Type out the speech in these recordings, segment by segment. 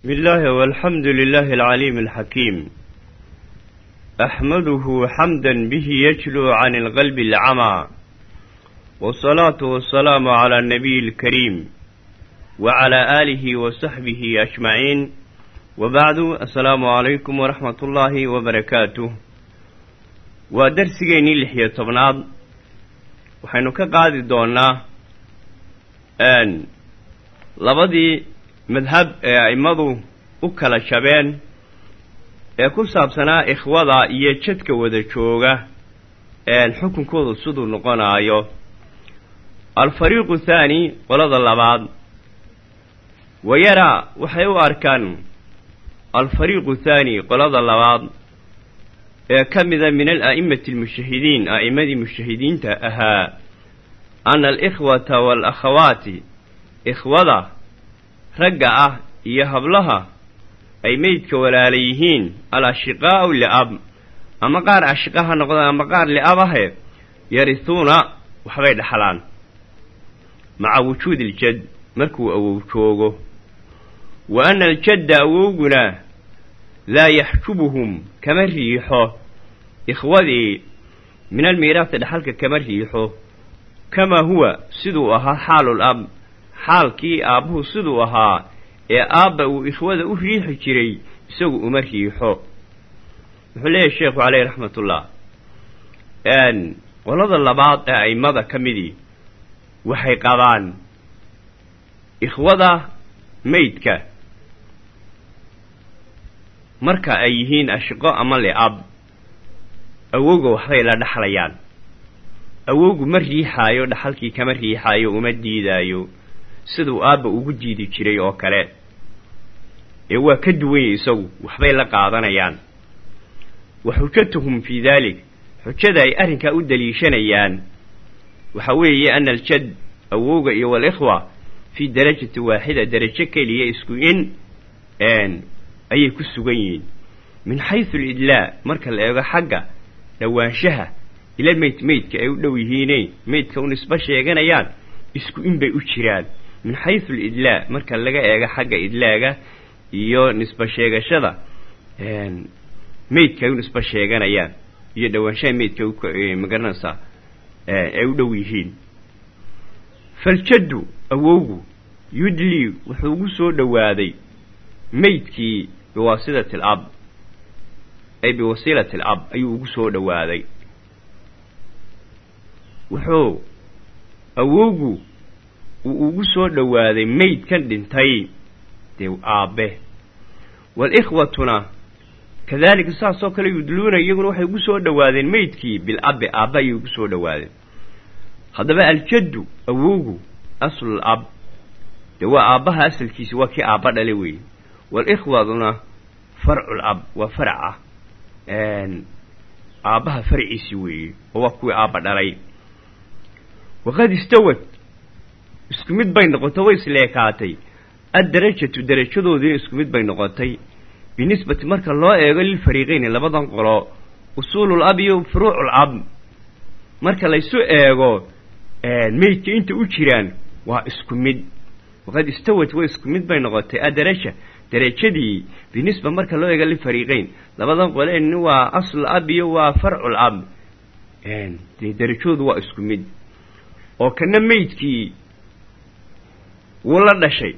بسم الله والحمد لله العليم الحكيم أحمده حمدا به يجلو عن القلب العمى والصلاة والسلام على النبي الكريم وعلى آله وصحبه أجمعين وبعد السلام عليكم ورحمة الله وبركاته ودرسيني لحية طبناد وحين كقاعد دونا أن لبدي madhab ee a'immadu u kala jabeen ee ku saabsanaa ikhwada iyo jadka wada jooga xukunkoodu siduu noqonaayo. Alfariiqu thaani qolada labaad. Wayaraa waxay u arkaan alfariiqu thaani qolada labaad ee ka mida min ala'imati almushahidiin a'immadii mushahidiinta ahaa ana alikhwata waalakhawaati ikhwada ragga ah iyo hablaha ay meydka walaala yihiin al ashiqaa'u li'ab. Ama qaar ashiqa ha noqdaan ama qaar li'ab ahe yarisuuna waxbay dhaxlaan. Maca wujuudi iljad markuu awow joogo. Wa anna aljadda awowguna laa yaxjubuhum kama riixo. Ikhwadii min almiiraasi dhaxalka kama riixo. Kamaa huwa siduu ahaa xaalul ab xaalkii aabbuhu siduu ahaa ee aabba uu ikhwada u riixi jiray isagu uma riixo wuxuu leeyahay sheekhu caleyhi raxmatullah. Qolada labaad ee a'immada ka midii waxay qabaan ikhwada meydka marka ay yihiin ashiqo ama li'ab awowga waxbay la dhexlayaan awowgu ma riixaayo dhaxalkii kama riixaayo uma diidaayo siduu aabba ugu diidi jiray oo kale. Ee waa ka duwanyay isagu waxbay la qaadanayaan. Wa xujatuhum fii daalik xujada ay arrinkaa u daliishanayaan. Waxa weeye ana aljad awowga iyo walikhwa fii darajati waaxida darajo keliya isku in ayay ku sugan yihiin. Min xaysu alidlaa marka la eego xagga dhowaanshaha ila meyd meydka ay u dhow yihiine meydka u nisbo sheeganayaan isku in bay u jiraan min xaysu alidlaa marka laga eego xagga idlaaga iyo nisbo sheegashada meydka ay u nisbo sheeganayaan iyo dhowaanshaha meydka ma garanaysaa ay u dhow yihiin. Faljaddu awowgu yudlii wuxuu ugu soo dhowaaday meydkii biwaasilati al ab ay biwasiilati al ab ayuu ugu soo dhowaaday. Wuxuu awowgu uu ugu soo dhowaaday meydkan dhintay dee aabbe. Walikhwatuna saasoo kale yudluuna iyaguna waxay ugu soo dhowaadeen meydkii bil abbe aabbe ayay ugu soo dhowaadeen. Haddaba aljaddu awowgu aslul ab dee waa aabbaha asalkiisi waa kii aabba dhale weeye. Walikhwaduna farcul ab waa faraca aabbaha farciisi weeye oo waa kuwii aabba dhalay. Waqad istawad isku mid bay noqotay way isleekaatay addarajatu darajadoodiina isku mid bay noqotay. Binisbati marka loo eego lilfariiqeyni labadan qolo usuulul ab iyo furuucul ab. Marka laysu eego meydka inta u jiraan waa isku mid. Waqad istawat way isku mid bay noqotay. Addaraja darajadii binisba marka loo eego lilfariiqeyn labadan qole nin waa aslul ab iyo waa farcul ab. Dee darajadoodu waa isku mid. Oo kana meydkii wuu la dhashay.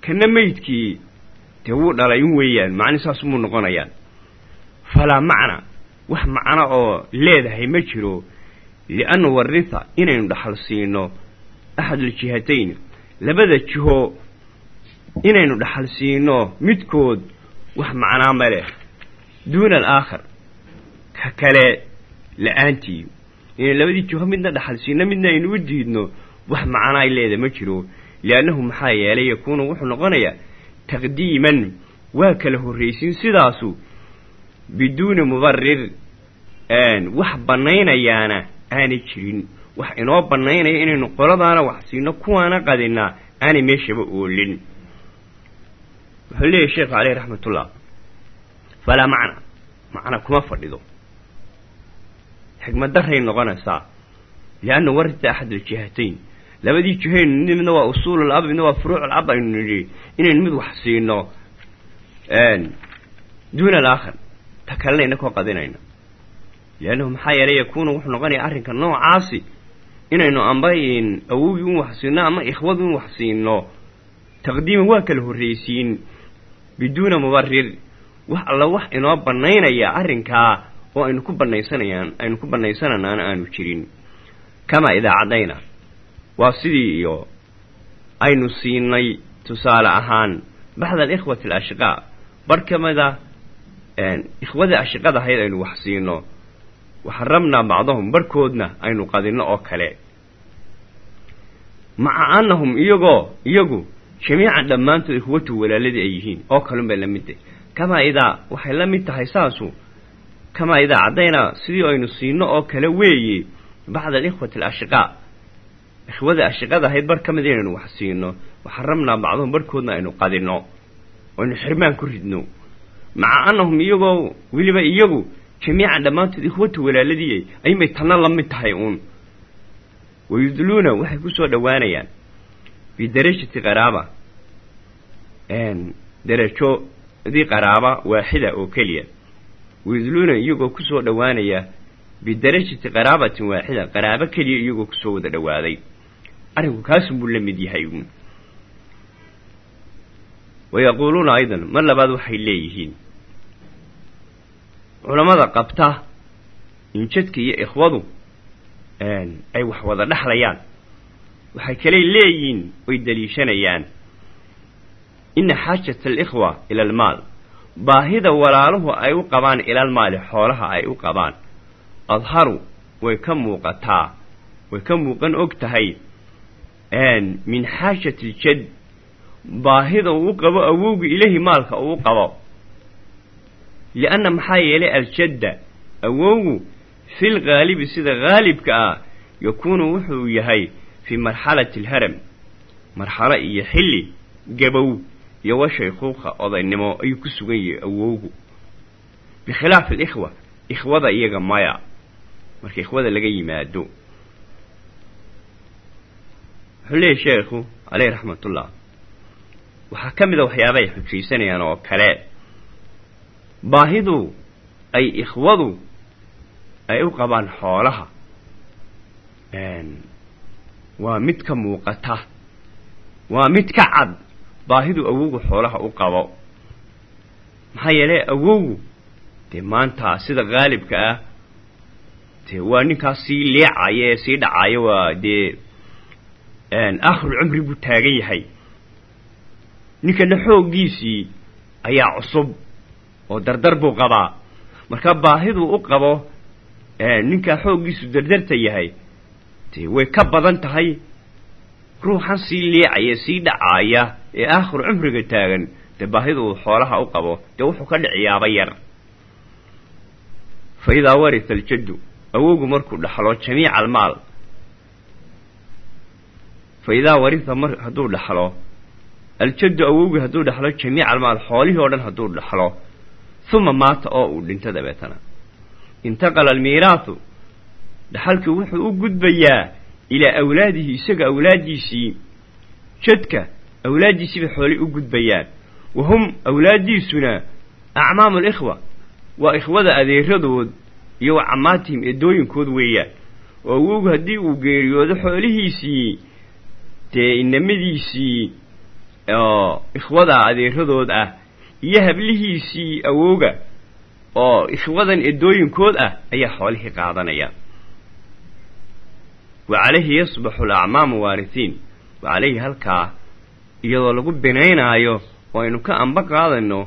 Kana meydkii dee wuu dhalay in weeyaan macni saasumuu noqonayaan. Falaa macna wax macno oo leedahay ma jiro lianna waritha inaynu dhaxal siino axaduljihatayn labada jiho inaynu dhaxal siino midkood wax macnaa ma leh. Duuna alaakhar ka kale la'aantii. Inaynu labadii jiho midna dhaxal siino midna aynu u diidno wax macno ay leedahay ma jiro liannahu maxaa yeelay yakuunu wuxuu noqonayaa taqdiiman waa kala horraysiin sidaasu biduuni mubarir wax bannaynayaana aanay jirin wax inoo bannaynaya inaynu qoladaana wax siino kuwaana qadinaa aanay meeshaba oolin wuxuu leeyahy sheekhu caleyhi raxmatullah falaa macna macna kuma fadhido xigmad daray noqonaysaa lianna warida axad labadii jihayn midna waa usuulul ab midna waa furuucul ab aynu nidhi. Inaynu mid wax siino. Duuna alaakhar ta kalena inakoo qadinayna. Leannahu maxaa yeelay yakuunu wuxuu noqonayaa arrinka noocaasi. Inaynu amba awowgii un wax siino ama ikhwadu in wax siino. Taqdiiman waa kala horraysiin. Biduuna mubarir wax alla wax inoo bannaynaya arrinkaa oo aynu ku bannaysanayaan aynu ku bannaysananaana aanu jirin. Kamaa idaa caddayna waa sidii iyo aynu siinay tusaale ahaan baxda alikhwati alashiqaa bar ka mida ikhwadii ashiqada ahayd aynu wax siino waxarabnaa bacdahum barhkoodna aynu qadinno oo kale. Maca annahum iyagoo iyagu jamiican dhammaantood ikhwatu walaaladii ay yihiin oo kalun bay la tahay. Kamaa idaa waxay la mid tahay saasu kamaa idaa caddaynaa sidii aynu siino oo kale weeye bacda alikhwati alashiqaa ikhwada ashiqada ahayd bar ka mid inaynu wax siino waxarabnaa bacdahum barhkoodna aynu qadinno aynu xirmaan ku ridno. Maca annahum iyagoo weliba iyagu jamiican dhammaantood ikhwatu walaaladii ayunbay tanna la mid tahay uun. Wayudluuna waxay ku soo dhowaanayaan. Bidarajati qaraaba. Derajodii qaraaba waaxida oo keliya. Wayudluuna iyagoo ku soo dhowaanaya bidarajati qaraabatin waaxida qaraabo keliya iyagoo ku soo wada dhowaaday arrinku kaasunbuu la mid yahay uun. Wayaquuluuna aydan mar labaad waxay leeyihiin. Culammada qabta injadka iyo ikhwadu ay wax wada dhexlayaan waxay kaley leeyihiin oy daliishanayaan. Ina xaajata alikhwa ila almaal. Baahida walaaluhu ay u qabaan ilalmaali xoolaha ay u qabaan. Adharu way ka muuqataa way ka muuqan og tahay min xaajati aljad baahida uu qabo awowga ilahi maalka uu qabo. Lianna maxaa yeelay aljadda awowgu fil ghaalibi sida haalibka ah yakuunu wuxuu yahay fii marxalati alharam marxalo iyo xilli gabow iyo wa shaykhuuqa odaynimo ayuu ku sugan yahay awowgu. Bikhilaafi alikhwa ikhwada iyaga maya marka ikhwada laga yimaado wuxuu leeyahy sheekhu caleyhi raxmatullah waxaa ka mid a waxyaaba ay xujaysanayaan oo kale. Baahidu ay ikhwadu ay u qabaan xoolaha. Waa mid ka muuqata. Waa mid ka cad baahidu awowgu xoolaha u qabo. Maxaa yeelay awowgu dee maanta sida haalibka ah dee waa ninkaas sii leecaya ee sii dhacaya waa dee aakhirul cumri buu taagan yahay. Ninkana xooggiisii ayaa cusub oo dardar buu qabaa. Marka baahiduu u qabo ninkaa xooggiisu dardarta yahay dee way ka badan tahay. Ruuxan sii leecaya sii dhacaaya ee aakhiru cumriga taagan dee baahida uu xoolaha u qabo dee wuxuu ka dhiciyaaba yar. Fa idaa aljaddu awowgu markuu dhaxlo jamiica almaal fa idaa warita mar hadduu dhaxlo aljaddu awowgii hadduu dhaxlo jamiica almaal xoolihii oo dhan hadduu dhaxlo uma maata oo uu dhinto dabeetana intaqala almiiraahu dhaxalkii wuxuu u gudbayaa ilaa awlaadihi isaga awlaaddiisii jadka awlaaddiisiibay xoolay u gudbayaan wa hum awlaaddiisuna acmaamu alikhwa waa ikhwada adeeradood iyo wa camaatihim eedooyinkood weeyaan oo awowgu haddii uu geeriyoodo xoolihiisii dee inamadiisii oo ikhwada adeeradood ah iyo hablihiisii awowga oo ikhwadan eedooyinkood ah ayaa xoolihii qaadanaya. Wa calayhi yasbaxu alacmaamu waarisiin wa calayhi halkaa iyadoo lagu binaynaayo oo aynu ka amba qaadayno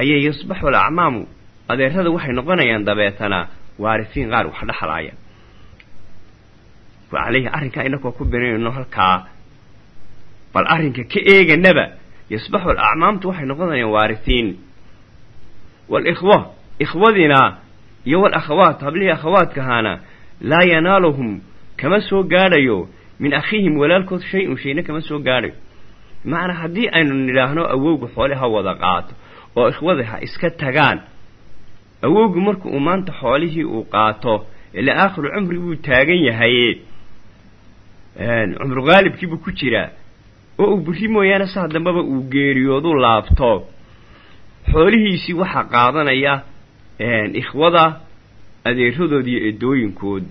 ayay yasbaxu alacmaamu adeerada waxay noqonayaan dabeetana waarisiin qaar wax dhexlaaya wa calayhi arrinkaa inakoo ku binaynayno halkaa bal arrinka ka eeganaba yasbaxu alacmaamtu waxay noqonayaan waarisiin waalikhwa ikhwadina iyo walakhawaat hablihii akhawaadkahaana laa yanaaluhum kama soo gaadhayo min akhiihim walaalkood shay-un shayna kama soo gaadhayo. Bimacnaa haddii aynu nidhaahno awowga xoole ha wada qaato oo ikhwada ha iska tagaan awowgu marka uu maanta xoolihii uu qaato ilaa aakhiru cumri buu taagan yahaye cumru haalibkiibuu ku jiraa oo uu buri mooyaane saa dambaba uu geeriyooduu laabto. Xoolihiisii waxaa qaadanaya ikhwada adeeradood iyo eedooyinkood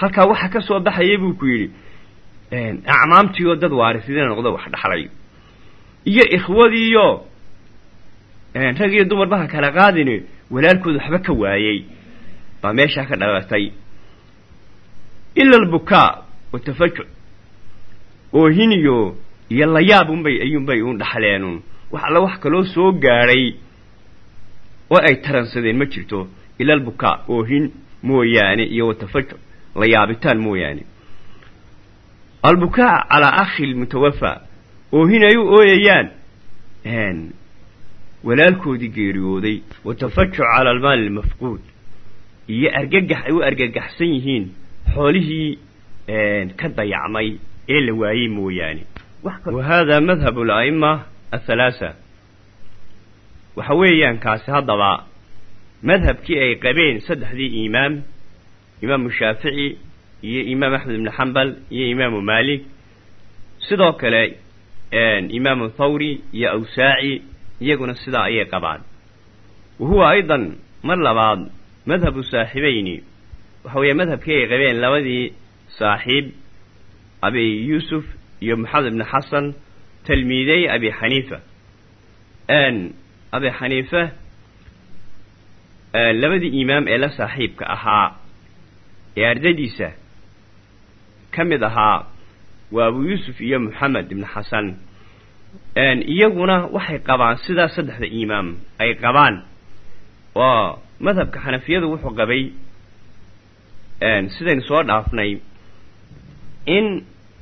halkaa waxaa ka soo baxaya buu ku yidhi acmaamtii oo dad waarisiina noqdo wax dhaxlay? Iyo ikhwadiiyo rag iyo dumarba ha kala qaadine walaalkood waxba ka waayey. Baa meeshaa ka dhalatay. Ila albukaa watafajuc oohiniyo iyo layaab unbay ayuunbay un dhaxleenun wax alla wax kaloo soo gaadhay oo ay taransadeen ma jirto ila albukaa oohin mooyaane iyo watafajuc layaabitaan mooyaane. Albukaa calaa akhi lmutawafa oohin ay u ooyayaan walaalkoodii geeriyooday watafajuc cala almaali almafquud iyo argagax ay u argagaxsan yihiin xoolihii ka dayacmay ee la waayey mooyaane wa hada madhab ala'ima athalaasa waxa weeyaan kaasi haddaba madhabkii ay qabeen saddexdii imaam imaamu shaafici iyo imaam axmed ibnu xambal iyo imaamu maalik sidoo kale imaamu thawri iyo awsaaci iyaguna sidaa ayay qabaan wa huwa aydan mar labaad madhabu saaxibayni waxa weeye madhabkii ay qabeen labadii saaxiib abi yuusuf iyo maxamed ibni xasan talmiidey abi xaniifa abi xaniife labadii imaam ee la saaxiibka ahaa ee ardadiisa ka mid ahaa waa abu yuusuf iyo moxamed ibni xasan iyaguna waxay qabaan sidaa saddexda imaam ay qabaan oo madhabka xanafiyadu wuxuu qabay sidaynu soo dhaafnay in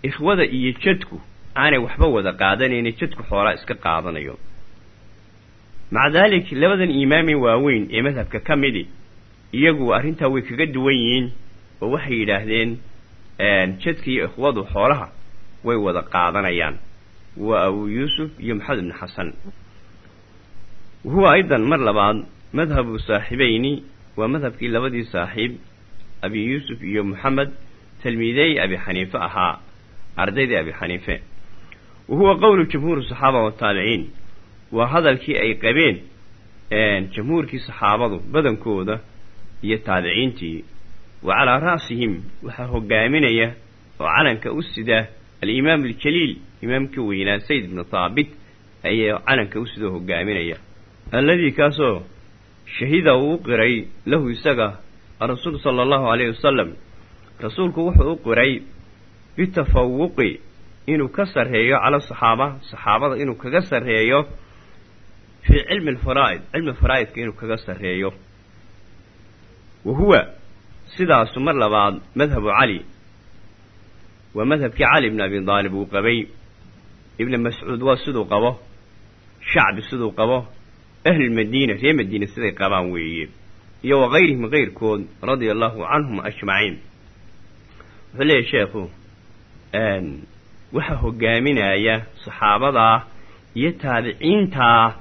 ikhwada iyo jadku aanay waxba wada qaadanayni jadku xoolaa iska qaadanayo. Maca daalik labadan imaamee waaweyn ee madhabka ka midi iyagu arrintaa way kaga duwan yihiin oo waxay yidhaahdeen jadka iyo ikhwadu xoolaha way wada qaadanayaan. Waa abu yuusuf iyo maxamed ibni xasan. Wahuwa aydan mar labaad madhabu saaxibayni waa madhabkii labadii saaxiib abi yuusuf iyo moxamed talmiidey abi xaniife ahaa ardaydii abi xaniife wa huwa qowlu jamhuuri saxaaba wataabiciin waa hadalkii ay qabeen jamhuurkii saxaabadu badankooda iyo taabiciintii wa calaa ra'sihim waxaa hogaaminaya oo calanka u sida alimaam aljaliil imaamkii weynaa sayd ibnu thaabit ayaa calanka u sidoo hogaaminaya alladii kaasoo shahida uu qiray lahu isaga rasuul sala allahu calayhi wasalam rasuulku wuxuu u qiray bitafawuqi inuu ka sarreeyo cala saxaaba saxaabada inuu kaga sarreeyo fii cilmi alfaraa'id cilmi faraa'idka inuu kaga sarreeyo. Wa huwa sidaasu mar labaad madhabu cali waa madhabkii cali ibn abi daalib uu qabay. Ibni mascuud waa siduu qabo shacbi siduu qabo ahlulmadiina reer madiina siday qabaan weeye. Iyo wa kayrihim kayrkood radia allahu canhum ajmaciin wuxuu leeyahy sheekhu waxaa hogaaminaya saxaabadaa iyo taabiciintaa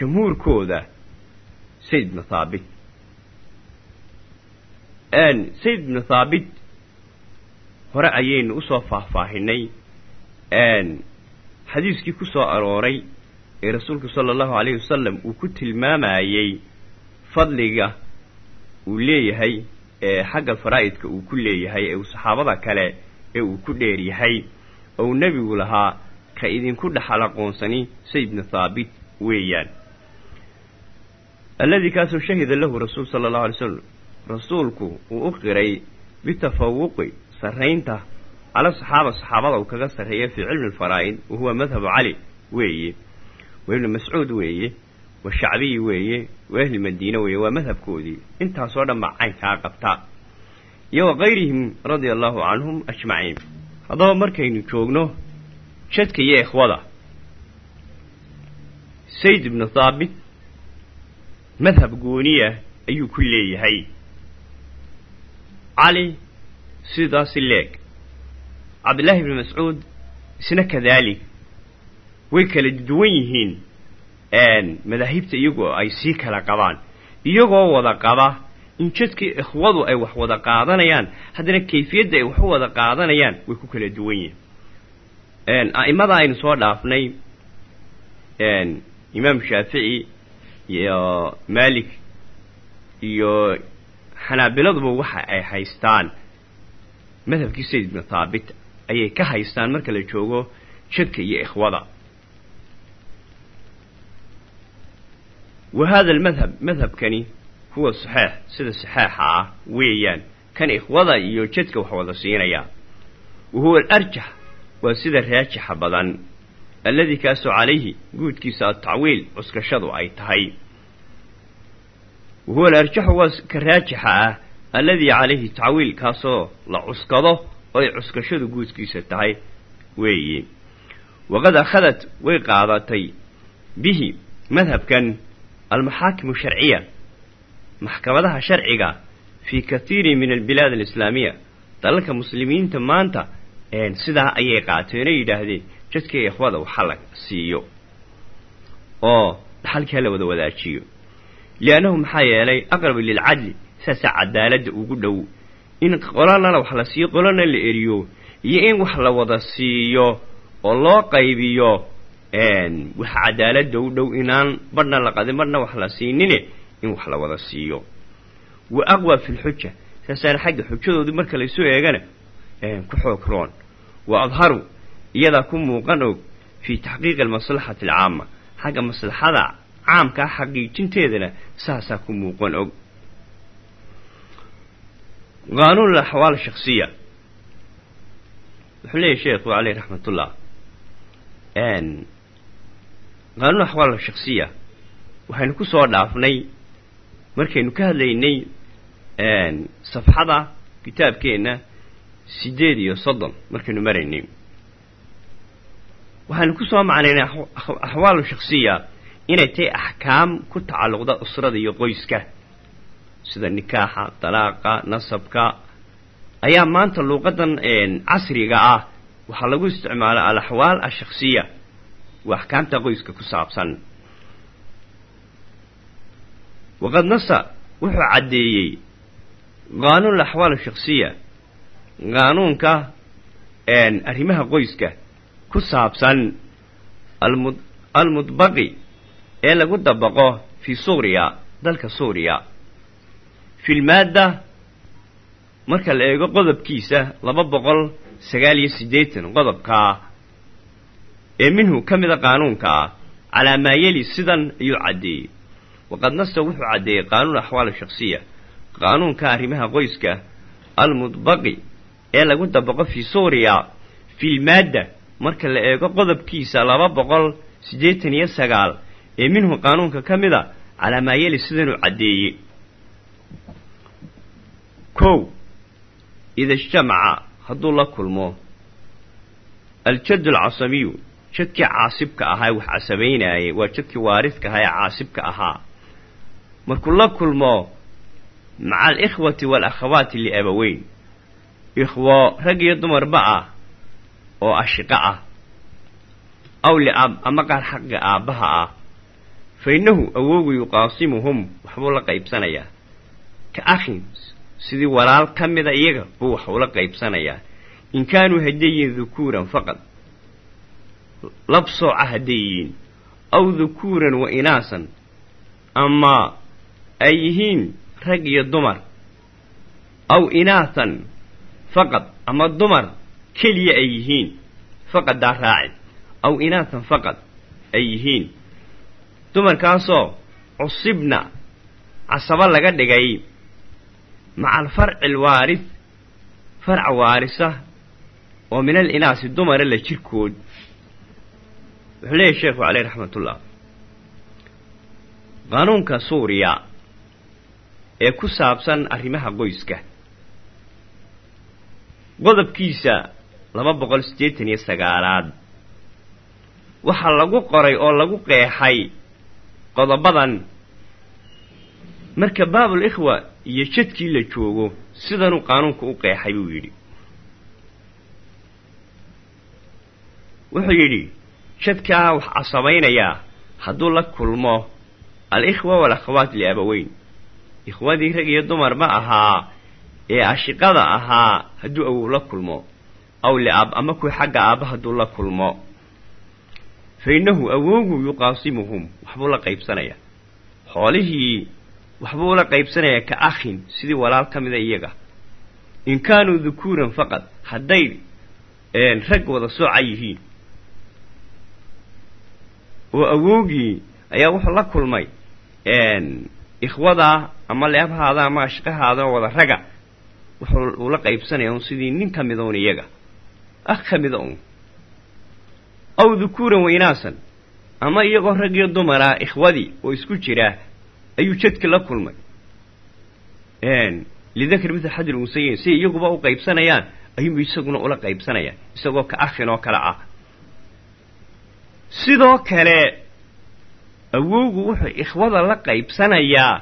jamhuurkooda sayd ibnu thaabit. Sayd ibnu thaabit hore ayaynu u soo faahfaahinay. Xadiiskii ku soo arooray ee rasuulku sala allahu calayhi wasalam uu ku tilmaamayey fadliga uu leeyahay ee xagga faraa'idka uu ku leeyahay ee uu saxaabada kale ee uu ku dheer yahay oo uu nebigu lahaa ka idinku dhexal aqoonsani sayd ibnu thaabit weeyaan. Alladii kaasoo shahida lahu rasuul sala allahu alay slam rasuulku uu u qiray bitafawuqi sarraynta cala saxaaba saxaabada uu kaga sarreeya fii cilmi alfaraa'id wa huwa madhabu cali weeye wa ibni mascuud weeye wa shacbiyi weeye wa ahli madiina weeye waa madhabkoodii intaasoo dhan baa caynkaa qabta iyo wa kayrihim radia allahu canhum ajmaciin haddaba markaynu joogno jadka iyo ikhwada sayd ibnu thaabit madhab gooniya ayuu ku leeyahay cali sidaasi leeg cabdillaahi ibni mascuud isna kadaalik way kala duwan yihiin madaahibta iyagoo ay sii kala qabaan. Iyagoo wada qaba in jadkii ikhwadu ay wax wada qaadanayaan haddana kayfiyadda ay wax wada qaadanayaan way ku kala duwan yihiin. A'imada aynu soo dhaafnay imaam shaafici iyo maalik iyo xanaabiladuba waxa ay haystaan. Madhabkii sayd ibnu thaabit ayay ka haystaan marka la joogo jadka iyo ikhwada wa hada almadhab madhabkani huwa saxeex sida saxeexa ah weeyaan kan ikhwada iyo jadka wax wada siinaya wa huwa alarjax waa sida raajixa badan alladii kaasoo calayhi guudkiisa atacwiil cuskashadu ay tahay wa huwa alarjaxu waa ka raajixa ah alladii calayhi tacwiil kaasoo la cuskado oo ay cuskashadu guudkiisa tahay weeye waqad akhadat way qaadatay bihi madhabkan almaxaakimu sharciya maxkamadaha sharciga fii kathiirin min albilaad alislaamiya dalalka muslimiinta maanta sidaa ayay qaateen oo yidhaahdeen jadka ikhwada waxa la siiyo oo dhaxalkii hala wada wadaajiyo liannahu maxaa yeelay aqrab lilcadli saasaa cadaaladda ugu dhow in qolana wax la siiyo qolana la eriyo iyo in wax la wada siiyo oo loo qaybiyo wax cadaaladda u dhow inaan badhna la qadin badhna wax la siinine in wax la wada siiyo. Wa aqwa fi lxuja saasaana xagga xujadoodu marka laysu eegana ku xoog roon. Wa adharu iyadaa ku muuqan og fii taxqiiqi almaslaxati alcaama xagga maslaxada caamkaa xaqiijinteedana saasaa ku muuqan og. Qaanuun alaxwaal shaksiya wuxuu leeyahy sheekhu caleyh raxmatullah qaanuun axwaal shaksiya waxaynu ku soo dhaafnay markaynu ka hadlaynay safxada kitaabkeenna siddeed iyo soddon markaynu maraynay waxaynu ku soo macnaynay axwaalu shaksiya inay tahay axkaam ku tacalluqda usrada iyo qoyska. Sida nikaaxa dalaaqa nasabka. Ayaa maanta luuqadan casriga ah. Waxaa lagu isticmaala alaxwaal ashaksiya waa axkaamta qoyska ku saabsan. Waqad nasa wuxuu caddeeyey qaanuun alaxwaal ashaksiya qaanuunka arrimaha qoyska ku saabsan almud almudbaqi ee lagu dabaqo fii suuriya dalka suuriya. Filmaadda marka la eego qodobkiisa laba boqol sagaal iyo siddeetan qodobkaa ee minhu ka mida qaanuunka ah calaa maa yeli sidan ayuu caddeeyey waqad nasta wuxuu caddeeyey qaanuun axwaal shaksiya qaanuunka arrimaha qoyska almudbaqi ee lagu dabaqo fii suuriya filmaadda marka la eego qodobkiisa laba boqol siddeetan iyo sagaal ee minhu qaanuunka ka mida calaa maa yeli sidanuu caddeeyey kow ida ijtamaca hadduu la kulmo aljaddu alcasabiyu jadkii caasibka ahaa wax casabaynaayay waa jadkii waaridka ahaa ee caasibka ahaa markuu la kulmo maca alikhwati waalakhawaati liabaweyn ikhwo rag iyo dumarba ah oo ashiqo ah aw liab ama qaar xaqa aabbaha ah fa innahu awoogu yuqaasimuhum waxbuu la qaybsanayaa ka akhin sidii walaal ka mida iyaga buu wax ula qaybsanayaa in kaanuu hadday yihiin dukuuran faqad lab sooca yihiin aw dukuuran wa inaasan ama ay yihiin rag iyo dumar aw inaasan faqad ama dumar keliya ay yihiin faqadaa raacin aw inaasan faqad ay yihiin. Dumarkaasoo cusibna casabo laga dhigay maca alfarci alwaaris farca waarisa oo min al inaasi dumara la jirkood wuxuu leeyahy sheekhu caleyh raxmatullah qaanuunka suuriya ee ku saabsan arrimaha qoyska. Qodobkiisa laba boqol siddeetan iyo sagaalaad. Waxaa lagu qoray oo lagu qeexay qodobadan marka baabul ikhwa iyo jadkii la joogo sidanuu qaanuunku u qeexay buu yidhi. Wuxuu yidhi jadkaa wax casabaynayaa hadduu la kulmo al-ikhwa wal-akhawaat liabaweyn. Ikhwadii rag iyo dumarba ahaa ee ashiqada ahaa hadduu awow la kulmo. Aw liab ama kuwii xagga aabba hadduu la kulmo. Fa innahu awowgu yuqaasimuhum waxbuu la qaybsanayaa xoolihii waxbuu la qaybsanayaa ka akhin sidii walaal ka mida iyaga. In kaanuu dukuuran faqad hadday rag wada sooca yihiin oo awowgii ayaa wuxuu la kulmay ikhwadaa ama leebhaada ama ashqahaada wada raga. Wuxuu uu la qaybsanaya un sidii nin ka mida un iyaga. Ah ka mida un aw dukuuran waynaasan ama iyagoo rag iyo dumara ikhwadii oo isku jiraa ayuu jadki la kulmay. Lidakar mithal xadir unsayin si iyaguba u qaybsanayaan ayuunbu isaguna ula qaybsanaya isagoo ka akhin oo kale ah sidoo kale awowgu wuxuu ikhwada la qaybsanayaa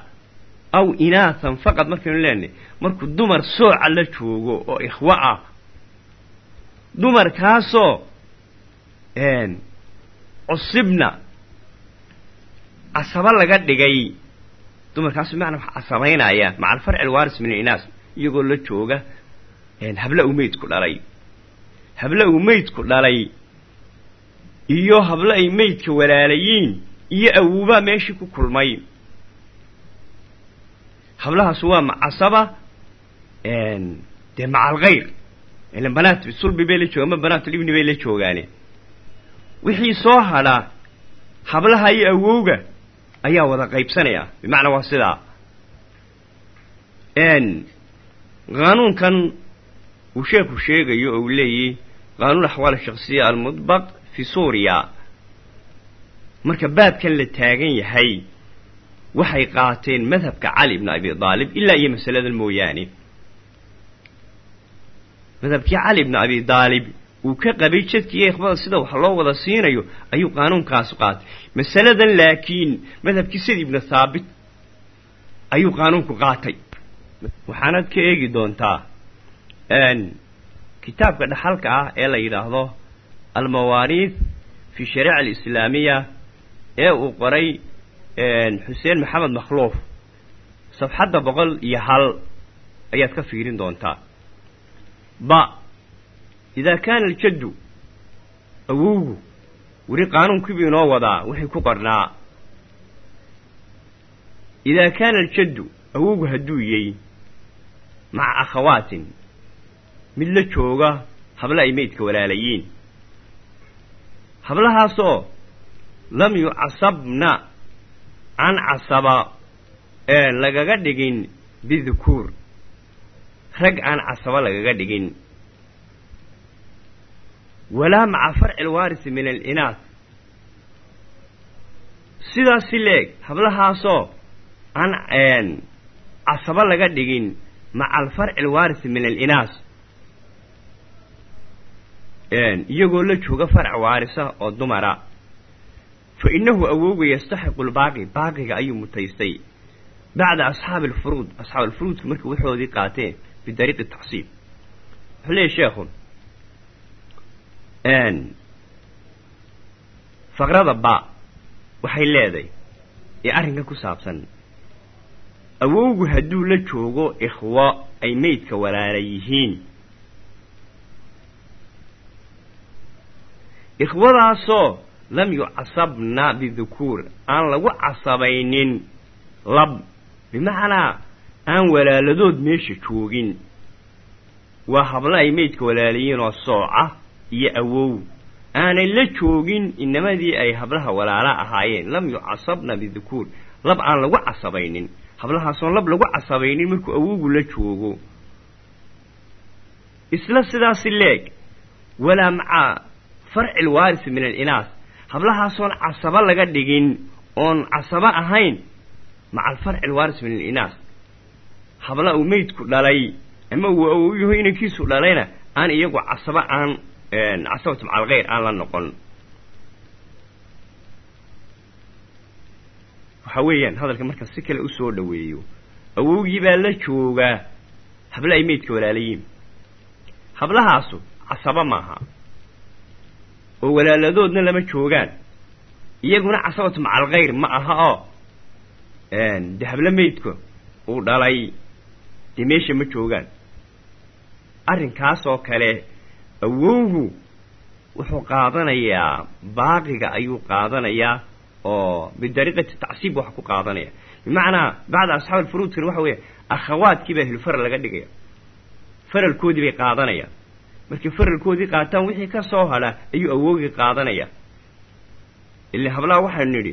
aw inaathan faqad markaynu leenahay markuu dumar sooca la joogo oo ikhwo ah. Dumarkaasoo cusibna casabo laga dhigay. Dumarkaasu macnaa wax casabaynaya maca alfarci alwaaris min alinaas iyagoo la jooga habla uu meydku dhalay. Habla uu meydku dhalay iyo hablo ay meydka walaalayiin iyo awuubaa meeshii ku kulmay. Hablahaas waa macasaba dee maca alkhayr ilan banaat sulbi bay la jooga ama banaatulibni bay la joogaane. Wixii soo hadha hablaha iyo awowga ayaa wada qaybsanaya. Bimacnaa waa sidaa. Qaanuunkan uu sheekhu sheegayo oo uu leeyahy qaanuun axwaal shaksiya almudbaq fi suuriya marka baabkan la taagan yahay waxay qaateen madhabka cali ibna abi daalib ilaa iyo masaladan mooyaane madhabkii cali ibna abi daalib uu ka qabay jadkiiyo ikhbada sida wax loo wada siinayo ayuu qaanuunkaasu qaatay masaladan laakiin madhabkii sid ibna thaabit ayuu qaanuunku qaatay waxaanaad ka eegi doontaa kitaabka dhaxalka ah ee la yidhaahdo almawaariith fi shariica alislaamiya ee uu qoray xuseen maxamed makhluuf. Safxadda boqol iyo hal ayaad ka fiirin doontaa. Ba idaa kaana aljaddu awowgu weli qaanuunkiibuu inoo wadaa wixii ku qornaa. Idaa kaana aljaddu awowgu hadduu yey maca akhawaatin mid la jooga habla ay meydka walaalayiin hablahaasoo lam yucasabna aan casaba lagaga dhigin bidukuur. Rag aan casaba lagaga dhigin. Walaa maca farci alwaarisi min alinaas. Sidaas si leeg hablahaasoo aan casaba laga dhigin maca alfarci alwaarisi min alinaas iyagoo la jooga farc waarisa oo dumara. Fa innahu awowga yastaxiqu lbaaqi baaqiga ayuu mutaystay. Bacda asxaabi alfuruud asxaab alfuruudku markii waxoodii qaateen bidariiqi tacsiib wuxuu leeyahy sheekhu faqrada ba waxay leedahay ee arrinkan ku saabsan. Awowgu hadduu la joogo ikhwo ay meydka walaala yihiin ikhwadaasoo lam yucasabna bidukuur. Aan lagu casabaynin lab. Bimacnaa aan walaaladood meesha joogin. Waa hablo ay meydka walaalayiin oo sooca iyo awow. Aanay la joogin inamadii ay hablaha walaala ahaayeen. Lam yucasabna bidukuur. Lab aan lagu casabaynin. Hablahaasoon lab lagu casabaynin markuu awowgu la joogo. Isla sidaasi leeg. Walaa maca farci alwaaris min alinaas. Hablahaasoon casaba laga dhigin oon casaba ahayn maca alfarci alwaaris min alinaas. Habla uu meydku dhalay ama uu awowyaho inankiisu dhalayna aan iyagu casaba aan casabatu maca alkhayr aan la noqon. Waxa weeyaan hadalka marka si kale u soo dhoweeyo awowgii baa la joogaa habla ay meydka walaalayiin. Hablahaasu casaba maaha oo walaaladoodna lama joogaan. Iyaguna casabatu maca alkhayr ma aha oo de hablo meydka uu dhalay dee meesha ma joogaan. Arrinkaasoo kale awowgu wuxuu qaadanayaa baaqiga ayuu qaadanayaa oo bidariiqati tacsiib wax ku qaadanaya. Bimacnaa bacda asxaab alfuruudkan waxa weeye akhawaadkii baa hilfaral laga dhigaya. Faralkoodii bay qaadanayaan markay faralkoodii qaataan wixii ka soo hadha ayuu awoogii qaadanaya. Ila hablaha waxaanu nidhi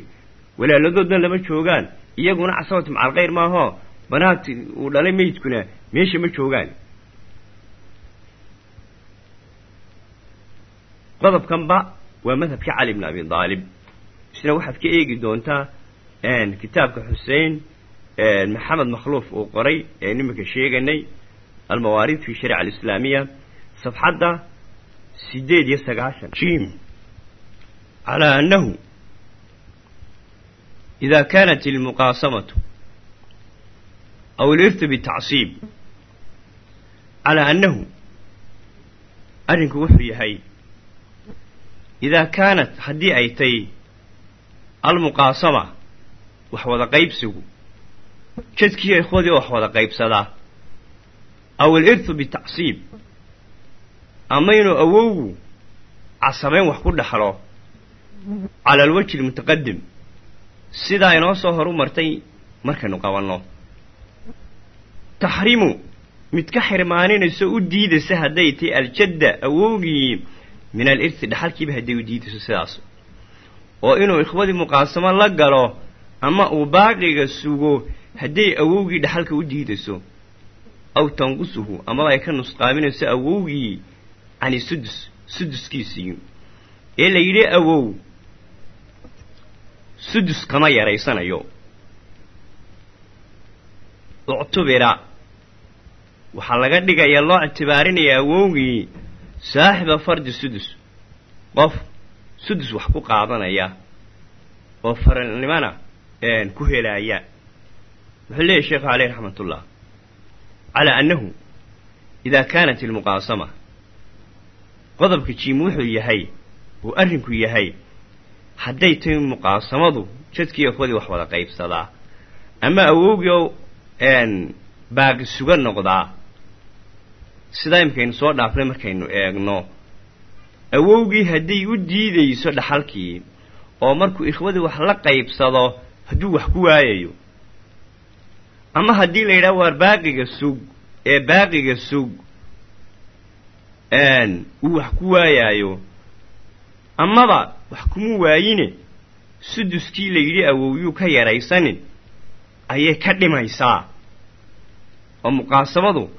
walaaladoodna lama joogaan iyaguna casabatu macalkhayr maahoo banaadti uu dhalay meydkuna meesha ma joogaan. Qodobkanba waa madhabka cali bn abi daalib isna waxaad ka eegi doontaa kitaabka xusein maxamed makhluuf uu qoray ee nimanka sheeganay almawaarid fi sharica alislaamiya safxadda sideed iyo sagaashan jim calaa annahu ida kanat ilmuqaasamatu aw alirtu bitacsiib calaa annahu arrinku wuxuu yahay idaa kaanat haddii ay tay almuqaasama wax wada qaybsigu jadkiiyo ikhwadii oo wax wada qaybsadaa aw alirtu bitacsiib ama inuu awowgu casabeyn wax ku dhexlo cala alwajhi almutaqadim sidaa inoo soo horu martay markaynu qabanno. Taxrimu mid ka xirmaaninayso u diidaysa hadday tay aljadda awowgii min al irsi dhaxalkiiba hadday u diidayso sidaas. Oo inuu ikhwadii muqaasamo la galo ama uu baaqiga sugo hadday awowgii dhaxalka u diidayso. Aw tanqusuhu amaba ay ka nusqaaminayso awowgii cani sudus suduskiisii ee la yidhi awow sudus kama yaraysanayo uctubira waxaa laga dhigaya loo ictibaarinaya awowgii saaxiba fardi sudus. Qof sudus wax ku qaadanaya oo faralnimana ku helaaya wuxuu leeyahy sheekhu caleyh raxmatullah. Calaa annahu idaa kaanat ilmuqaasama qodobka jiim wuxuu yahay uu arrinku yahay hadday tahay muqaasamadu jadkii ikhwadii wax wada qaybsadaa. Ama awowgii oo baaqi suga noqdaa. Sidaa imikaynu soo dhaafnay markaynu eegno. Awowgii hadday u diidayso dhaxalkii oo markuu ikhwadii wax la qaybsado hadduu wax ku waayayo. Ama haddii la yidhaha waar baaqiga sug ee baaqiga sug uu wax ku waayaayo. Amaba wax kuma waayine. Suduskii la yidhi awowyuu ka yaraysanin. Ayay ka dhimaysaa. Oo muqaasamadu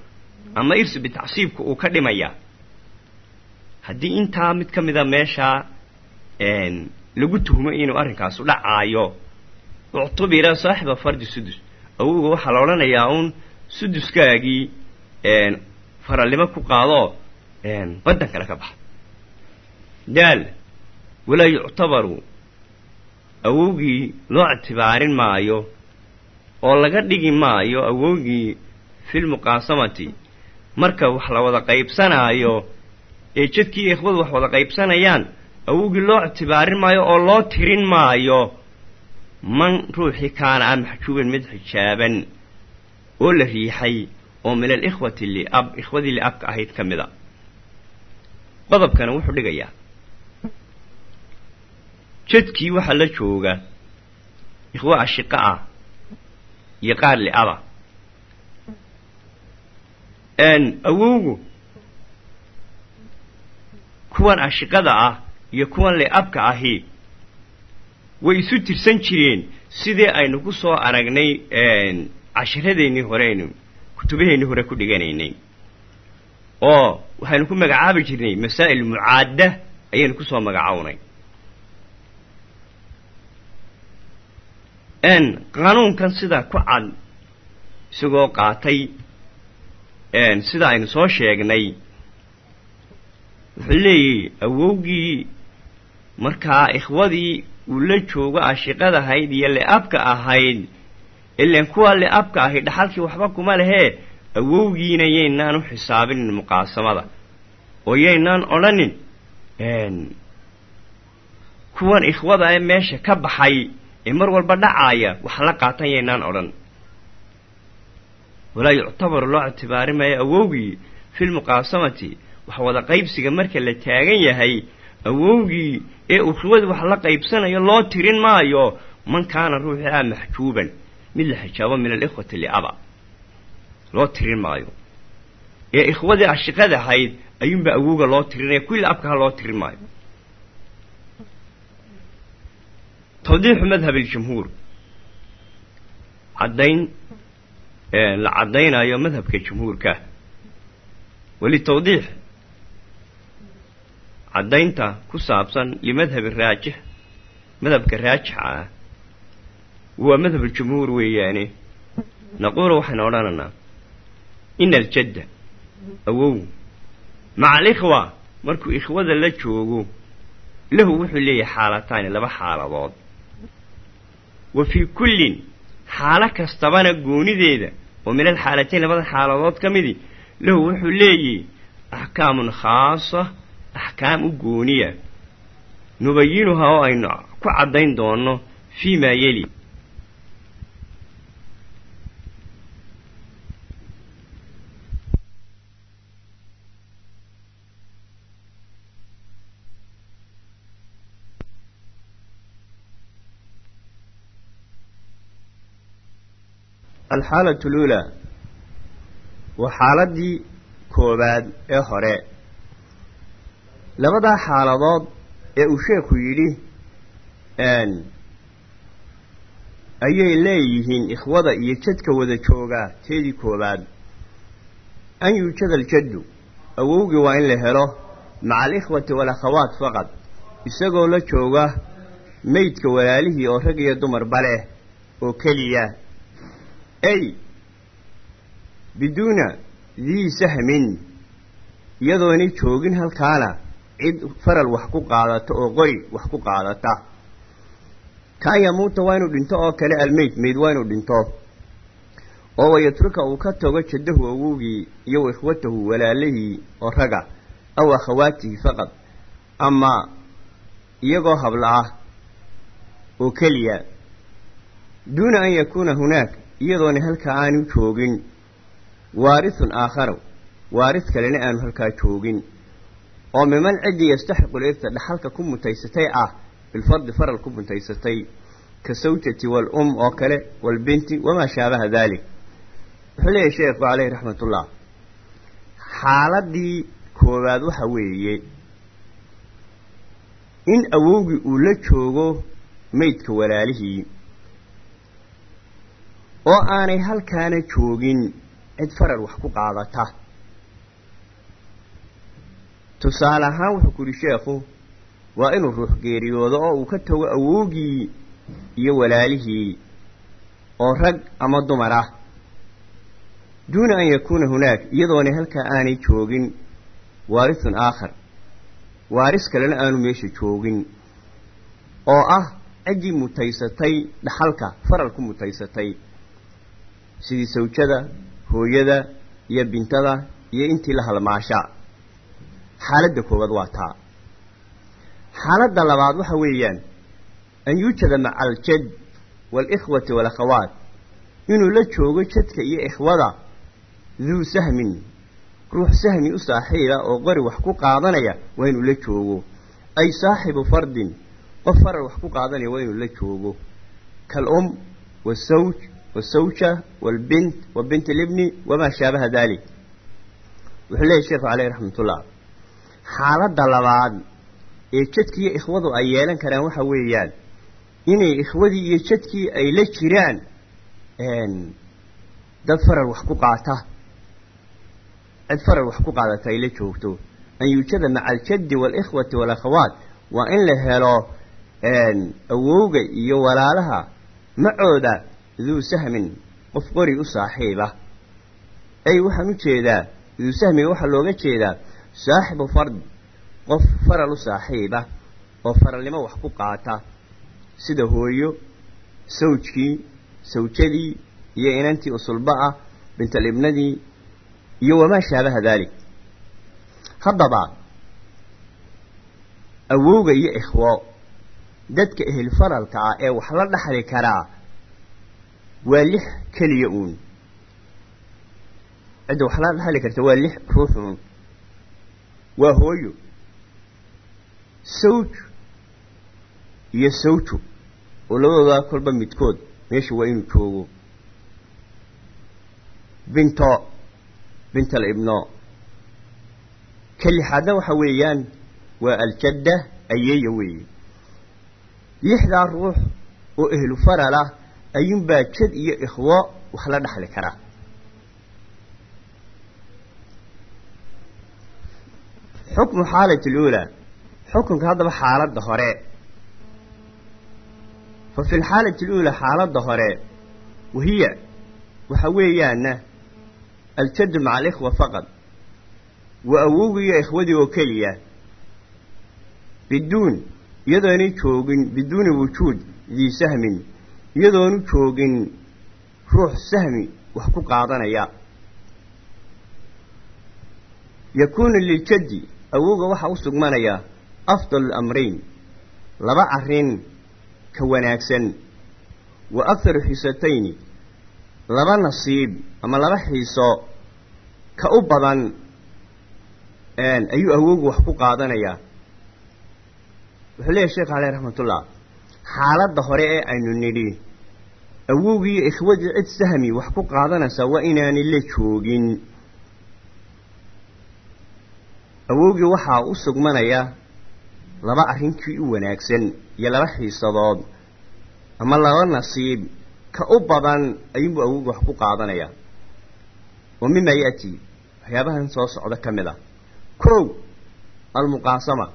ama irsi bitacsiibka uu ka dhimayaa haddii intaa mid ka mida meeshaa lagu tuhmo inuu arrinkaasu dhacaayo uctubira saaxiba fardi sudus. Awowga waxaa la odhanayaa uun suduskaagii faralnimo ku qaadoo baddan kale ka baxa daal walaa yuctabaru awowgii loo ictibaarin maayo oo laga dhigi maayo awowgii filmuqaasamati marka wax la wada qaybsanaayo ee jadkii ikhwadu wax wada qaybsanayaan awowgii loo ictibaarin maayo oo loo tirin maayo man ruuxii kaana ah maxjuuban mid xijaaban oo la riixay oo min alikhwati liab ikhwadii liabka ahayd ka mid a qodobkana wuxuu dhigayaa. Jadkii waxaa la jooga ikhwo ashiqa ah iyo qaar li'aba awowgu kuwan ashiqada ah iyo kuwan li'abka ahi way isu tirsan jireen sidii aynu ku soo aragnay cashiradeennii hore aynu kutubaheennii hore ku dhiganaynay oo waxaynu ku magacaabi jirnay masaa'il mucaadda ayaynu ku soo magacownay qanuunkan sidaa ku cad isagoo qaatay sida aynu soo sheegnay wuxuu leeyahy awowgii markaa ikhwadii uu la joogo ashiqada ahayd iyo li'abka ahayd ilan kuwa li'abka ahayd dhaxalkii waxba kuma lehee awowgiina yaynaan u xisaabinin muqaasamada. Oo yaynaan odhanin kuwan ikhwada ee meesha ka baxay ee mar walba dhacaaya wax la qaatan yaynaan odhan. Walaa yuctabaru loo ictibaari maayo awowgii filmuqaasamati wax wada qaybsiga marka la taagan yahay awowgii ee ukhwada wax la qaybsanayo loo tirin maayo man kaana ruuxii ah maxjuuban mid la xijaabo min alikhwati liaba loo tirin maayo. Ee ikhwadii ashiqada ahayd ayuunbaa awowga loo tirinaya kuwii abkaha loo tirin maayo. Tawdiixu madhab aljumhuur. Caddayn la caddaynayo madhabka jumhuurka. Weli tawdiix caddaynta ku saabsan limadhabi raajix madhabka raajixa ah waa madhab aljumhuur weeyaane naquulu waxaynu odhanaynaa ina aljadda awow maca alikhwa markuu ikhwada la joogo lahu wuxuu leeyahay xaalataani laba xaaladood wa fii kullin xaalo kastabana goonideeda oo min alxaalatayn labada xaaladood ka midi lahu wuxuu leeyahy axkaamun khaasa axkaam u gooniya nubayinuhaa oo aynu ku caddayn doonno fii maa yeli alxaalatu luulaa waa xaaladdii koowaad ee hore labadaa xaaladood ee uu sheekhu yidhi ayay leeyihiin ikhwada iyo jadka wada joogaa teedii koowaad an yuujada aljaddu awowgii waa in la helo maca alikhwati walakhawaat faqad isagoo la jooga meydka walaalihii oo rag iyo dumarba leh oo keliya ay biduuna dii sahmin iyadoonay joogin halkaana cid faral wax ku qaadata oo qori wax ku qaadata. Kaan yamuuta waa inuu dhinto oo kale almeyd meyd waa inuu dhinto oo wayatruka uu ka tago jaddahu awowgii iyo wa ikhwatahu walaalihii oo raga aw akhawaatihi faqad. Ama iyagoo habla ah oo keliya duuna an yakuuna hunaak iyadoona halkaa aanu joogin. Waarithun aakharu waaris kalena aanu halkaa joogin. Oo miman ciddii yastaxiqu lirta dhaxalka ku mutaysatay ah bilfardi faral ku mutaysatay. Ka sawjati waalum oo kale waalbinti wamaa shaabaha daalik wuxuu leeyahay sheekhu caleyhi raxmatullah xaaladii koowaad waxa weeye in awowgii uu la joogo meydka walaalihii oo aanay halkaana joogin cid faral wax ku qaadata. Tusaale ahaan wuxuu ku yidhi sheekhu waa inuu ruux geeriyoodo oo uu ka tago awowgii iyo walaalihii oo rag ama dumar ah. Duuna an yakuuna hunaak iyadoona halkaa aanay joogin waarithun aakhar. Waaris kalena aanu meesha joogin oo ah ciddii mutaysatay dhaxalka faral ku mutaysatay sidii sawjada hooyada iyo bintada iyo intii la halmaasha. Xaaladda koowaad waa taa. Xaaladda labaad waxa weeyaan an yuujada maca aljad waalikhwati waalakhawaat inuu la joogo jadka iyo ikhwada duu sahmin ruux sahmi u saaxiiba oo qori wax ku qaadanaya waa inuu la joogo. Ay saaxibu fardin qof faral wax ku qaadanaya waa inuu la joogo. Kal um wasawj waalbint wa bint libni wamaa shaabaha dalik wuxuu leeyahy sheekhu caleyhi raxmatullah xaaladda labaad ee jadkii iyo ikhwadu ay yeelan karaan waxa weeyaan inay ikhwadii iyo jadkii ay la jiraan dad faral wax ku qaata cid faral wax ku qaadata ay la joogto an yuujada maca aljaddi waa in la helo awowga iyo walaalaha macooda duu sahmin qof qori u saaxiiba. Ay waxaan u jeedaa duu sahmiga waxaa looga jeedaa saaxibu fard qof faral u saaxiiba oo faralnimo wax ku qaata. Sida hooyo sawjkii sawjadii iyo inantii usulba ah bintalibnadii iyo wamaa shaabaha daalik. Haddaba awowga iyo ikhwo dadka ehel faralka ah ee wax la dhaxli karaa waa lix keliya uun. Cidda wax la dhaxli karta waa lix ruux uun. Waa hooyo sawj iyo sawju oo labadoodaa kolba midkood meesha waa inuu joogo. Binto bintal ibno ka lixaadna waxa weeyaan waa aljadda ayeeya weeye. Lixdaa ruux oo ehlu faralah ayuunbaa jad iyo ikhwo wax la dhexli kara. Xukmu xaalati aluulaa xukunka haddaba xaaladda hore. Fa fi lxaalati aluulaa xaaladda hore wahiya waxa weeyaana aljaddu maca alikhwa faqad waa awowgiiyo ikhwadii oo keliya biduun iyadoonay joogin biduuni wujuud dii sahmin iyadoonu joogin ruux sahmi wax ku qaadanaya. Yakuunu liljaddi awowga waxaa u sugmanaya afdalu lamrayn laba arrin ka wanaagsan. Wa akharu xiisatayni laba nasiib ama laba xiiso ka u badan ayuu awowgu wax ku qaadanayaa wuxuu leeyahy sheekh caleyh raxmatullah xaaladda hore ee aynu nidhi awowgiiyo ikhwadii cid sahmi wax ku qaadanaysaa waa inaanay la joogin. Awowgii waxaa u sugmanaya laba arrinkii u wanaagsan iyo laba xiisadood ama laba nasiib ka u badan ayuunbuu awowgii wax ku qaadanaya. Wa mima ya'ti waxyaabahan soo socda ka mid a kow almuqaasama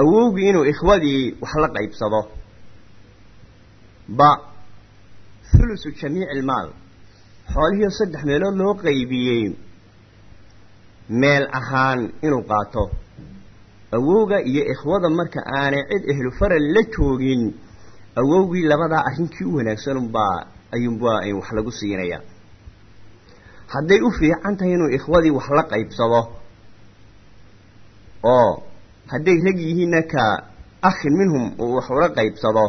awowgii inuu ikhwadii wax la qaybsado. Ba thulusu jamiici ilmaal xoolihiio saddex meelood loo qaybiyey. Meel ahaan inuu qaato. Awowga iyo ikhwada marka aanay cid ehlu faral la joogin awowgii labadaa arrinkii u wanaagsanunbaa ayuunbaa wax lagu siinayaa hadday u fiican tahay inuu ikhwadii wax la qaybsado oo hadday rag yihiinna ka akhin minhum uu wax ula qaybsado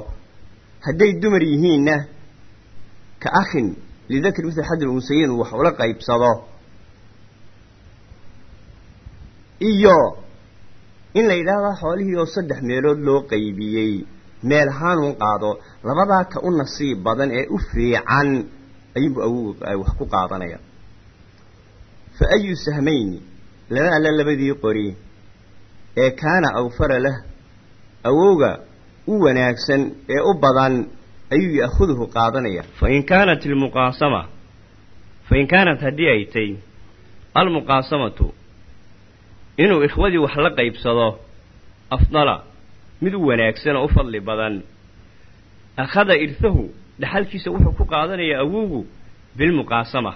hadday dumar yihiinna ka akhin lidakri mithal xadil unsayin uu wax ula qaybsado. Iyo in la yidhaahdaa xoolihii oo saddex meelood loo qaybiyey meel ahaanun qaado labadaa ka u nasiib badan ee u fiican ayuunbu awowga wax ku qaadanaya fa ayu sahmayni laba alla labadii qori ee kaana awfara lah awowga u wanaagsan ee u badan ayuu ya'khuduhu qaadanaya. Fa in kaanat almuqaasama fa in kaanat haddii ay tay almuqaasamatu inuu ikhwadii wax la qaybsado afdala mid u wanaagsan oo u fadli badan akhada irhahu dhaxalkiisa wuxuu ku qaadanayaa awowgu bilmuqaasama.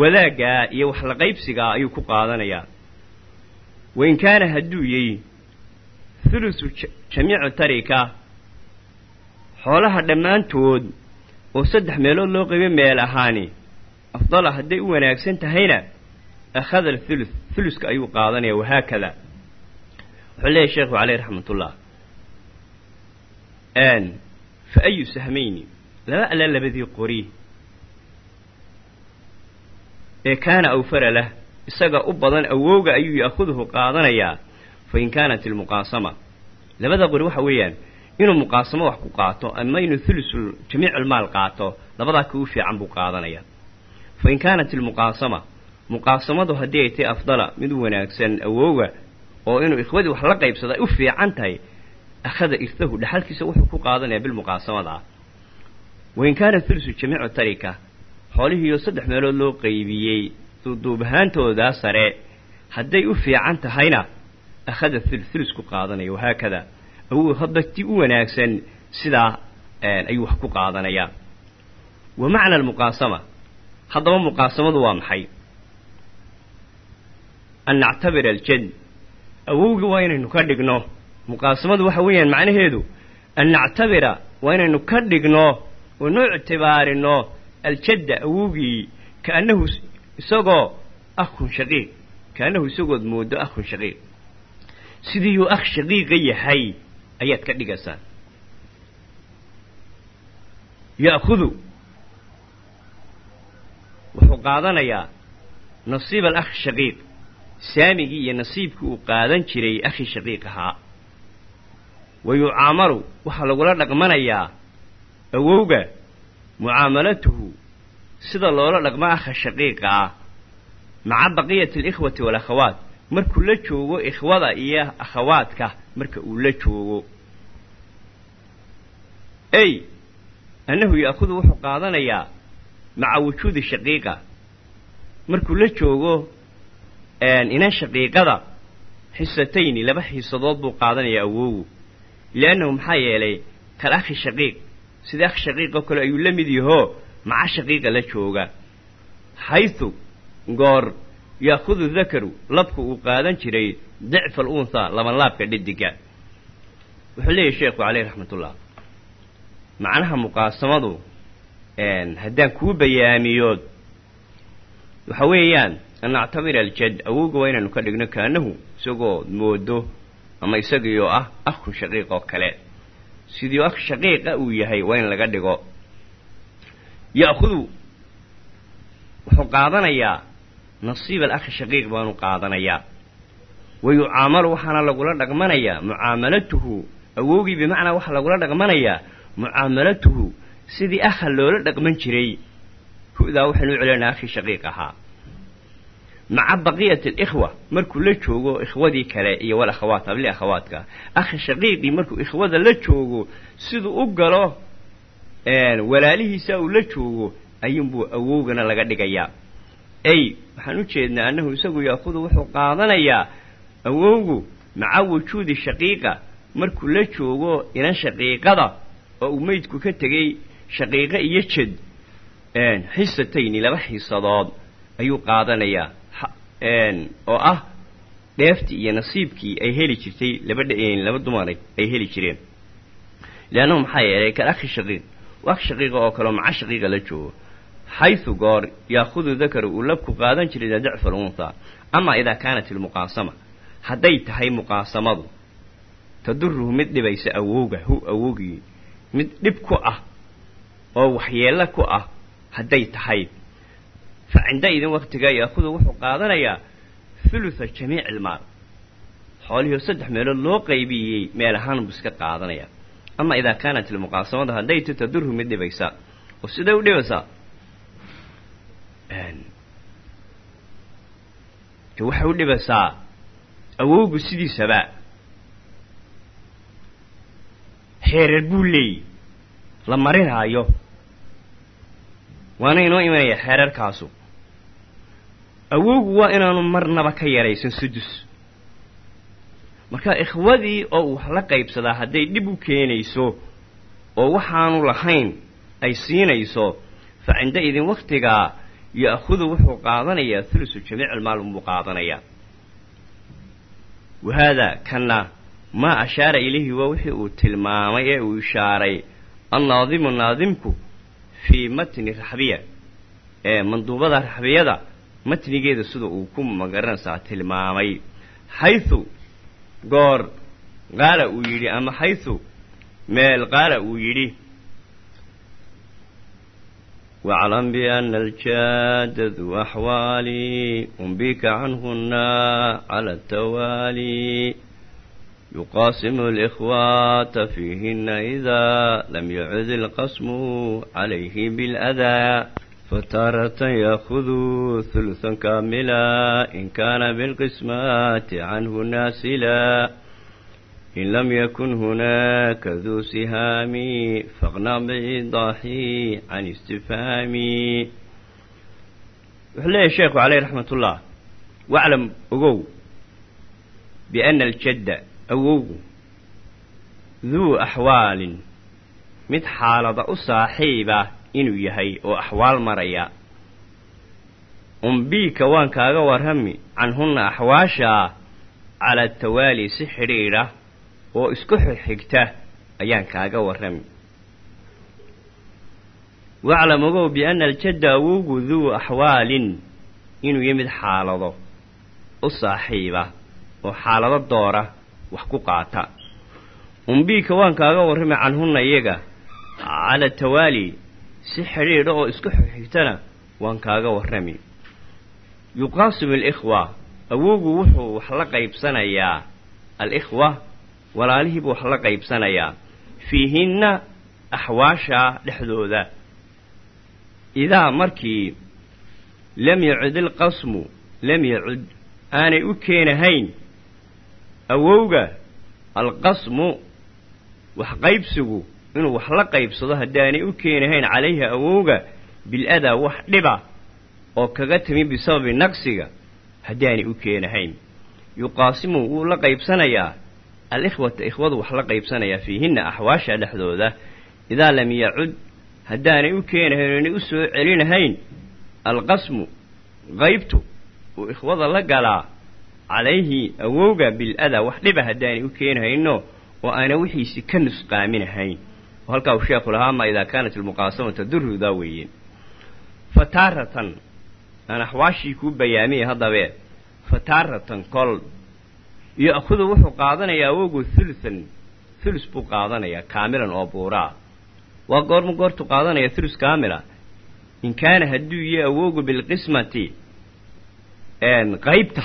Wadaaggaa iyo wax la qaybsigaa ayuu ku qaadanayaa wain kaana hadduu yahy thulusu jamiicu tarika xoolaha dhammaantood oo saddex meelood loo qaybo meel ahaani afdala hadday u wanaagsan tahayna akhada althuluth thuluska ayuu qaadanaya wahaakada wuxuu leeyahy sheekhu caleyh raxmatullah fa ayu sahmayni laba alla labadii qori ee kaana awfara isaga u badan awowga ayuu ya'khuduhu qaadanayaa fa in kaanat almuqaasama. Labada qori waxa weeyaan inuu muqaasamo wax ku qaato ama inuu thulusul jamiic almaal qaato labadaa ka u fiican buu qaadanayaa fa in kaanat almuqaasama muqaasamadu haddii ay tahay afdala mid wanaagsan awowga oo inuu ikhwadii wax la qaybsada ay u fiican tahay akhada irtahu dhaxalkiisa wuxuu ku qaadanayaa bilmuqaasamada ah. Wain kaana thulusu jamiicu tarika xoolihiioo saddex meelood loo qaybiyey duuduubahaantoodaa sare. Hadday u fiican tahayna akhada thulus thulus ku qaadanaya wahaakada. Awow hadba ti u wanaagsan sidaa ayuu wax ku qaadanayaa wa macna almuqaasama? Haddaba muqaasamadu waa maxay? An nactabira aljad. Awowgii waa inaynu ka dhigno. Muqaasamadu waxa weeyaan macnaheedu an nactabira waa inaynu ka dhigno oo nu ictibaarino aljadda awowgii kaannahu isagoo akhun shaqiiq kaannahu isagood moodo akhun shaqiiq. Sidiiyuu akh shaqiiqa yahay ayaad ka dhigaysaa ya'khudu wuxuu qaadanayaa nasiib alakh shaqiiq. Saamigii iyo nasiibkii uu qaadan jiray akhi shaqiiq ahaa. Wa yucaamalu waxaa lagula dhaqmanayaa awowga mucaamalatuhu sida loola dhaqmo akha shaqiiqa ah maca baqiyati alikhwati waalakhawaat markuu la joogo ikhwada iyo akhawaadka marka uu la joogo. Ey annahu ya'khudu wuxuu qaadanayaa maca wujuudi shaqiiqa. Markuu la joogo inan shaqiiqada xisatayni laba xiisadood buu qaadanayaa awogu liannahu maxaa yeelay kal akhi shaqiiq sida akhi shaqiiq kale ayuu la mid yahoo maca shaqiiqa la jooga. Xaysu goor ya'khudu dakaru labku uu qaadan jiray dicfa alunhaa labanlaabka dhediga wuxuu leeyahy sheekhu caleyh raxmatullah macnaha muqaasamadu haddaan kuu bayaamiyood waxa weeyaan an nactabira aljad awowga waa inaynu ka dhigno kaanahu isagoo moodo ama isagii ah akhun shaqiiq oo kale. Sidii akh shaqiiqa uu yahay waa in laga dhigo ya'khudu wuxuu qaadanayaa nasiib alakhi shaqiiq baanu qaadanayaa wa yucaamalu waxaana lagula dhaqmanayaa mucaamalatuhu awowgii bimacnaa waxaa lagula dhaqmanayaa mucaamalatuhu sidii akha loola dhaqman jiray hu'daa waxaynu u celinaa akhi shaqiiq ahaa maca baqiyati alikhwa markuu la joogo ikhwadii kale iyo wal akhawaat habli akhawaadka akhi shaqiiqii markuu ikhwada la joogo siduu u galo walaalihiisa uu la joogo ayuunbuu awowgana laga dhigayaa. Ey waxaan u jeednaa annahu isagu yaakudu wuxuu qaadanayaa awowgu maca wujuudi shaqiiqa. Markuu la joogo inan shaqiiqada oo uu meydku ka tegey shaqiiqo iyo jed xisatayni laba xiisadood ayuu qaadanayaa. Oo ah dheeftii iyo nasiibkii ay heli jirtay laba laba dumaray ay heli jireen. Leannahu maxaa yeelay akhi shaqiiq shaqiiqa oo kaleo maca shaqiiqa la joogo xaysu goor yaakudu dakaru uu labku qaadan jiray dacfa alunhaa amaa idaa kaanat ilmuqaasama hadday tahay muqaasamadu taduruhu mid dhibaysa awowga hu awowgii mid dhib ku ah oo waxyeello ku ah hadday tahay. Fa cinda idin waktigaa yaakudu wuxuu qaadanayaa hulutha jamiici ilmaal xoolihii oo saddex meelood loo qaybiyey meel ahaan buu iska qaadanayaa ama idaa kaanat ilmuqaasamadu hadday ta tadurhu mid dhibaysa oo siday u dhibaysaa waxay u dhibaysaa awowgu sidiisaba xeerar buu leeyay la marinaayo. Waana inoo imanaya xeerarkaasu. Awowgu waa inaanu marnaba ka yaraysan sudus marka ikhwadii oo uu wax la qaybsadaa hadday dhib u keenayso oo waxaanu lahayn ay siinayso fa cinda idin waktigaa ya'khudu wuxuu qaadanayaa hulusu jamiic ilmaal unbuu qaadanayaa wa haadaa kanna maa ashaara ilayhi waa wixii uu tilmaamay ee uu ishaaray annaadimu naadimku fii matni raxbiya ee manduubada raxbiyada matnigeeda sida uu ku ma garanaysaa tilmaamay xaysu goor qaala uu yidhi ama xaysu meel qaala uu yidhi waclam biana aljaada duu axwaali umbika canhuna cala atawaali yuqaasimu alikhwaata fiihina idaa lam yacud ilqasmu calayhi biladaa fataaratan yaakudu hulusan kaamila in kaana bilqismaati canhu naasila in lam yakun hunaaka duu sihaami faqna biidaaxi can istifhaami wuxuu leeyahy sheekhu caleyh raxmat ullah waclam ogow biana aljadda awowgu duu axwaalin mid xaalada u saaxiiba inuu yahay oo axwaal maraya. Umbiika waan kaaga warrami canhunna axwaashaa cala tawaali si xidhiidha oo isku xigxigta ayaan kaaga warrami. Waclam ogow biana aljadda awowgu duu axwaalin inuu yimid xaalado u saaxiiba oo xaalado doora wax ku qaata. Umbiika waan kaaga warrami canhunna iyaga cala tawaali si xidhiidha oo isku xigxigtana waan kaaga warrami. Yuqaasimu alikhwa awowgu wuxuu wax la qaybsanayaa. Alikhwa walaalihiibuu wax la qaybsanayaa. Fiihinna axwaasha dhexdooda. Idaa markii lam yacud ilqasmu lam yacud aanay u keenahayn awowga alqasmu wax qaybsigu inuu wax la qaybsado haddaanay u keenahayn calayhi awowga bil-adaa wax dhiba oo kaga timi bisababi naqsiga haddaanay u keenahayn. Yuqaasimu wuu la qaybsanayaa alikhwata ikhwadu wax la qaybsanayaa fiihinna axwaasha dhexdooda. Idaa lam yacud haddaanay u keenahayn oonay u soo celinahayn alqasmu qaybtu uu ikhwada la galaa calayhi awowga bil-adaa wax dhiba haddaanay u keenahayno oo aana wixiisi ka nusqaaminahayn oo halkaa uu sheekhu lahaa ama idaa kaanat ilmuqaasamata durrudaa weeye. Fa taaratan aan axwaashii kuu fa taaratan kol. Yo-khudu wuxuu qaadanayaa awowgu thuluthan thulus buu qaadanayaa kaamilan oo buuraa. Waa goorma goortuu qaadanaya thulus kaamila. In kaana hadduu yahay awowgu bilqismati qaybta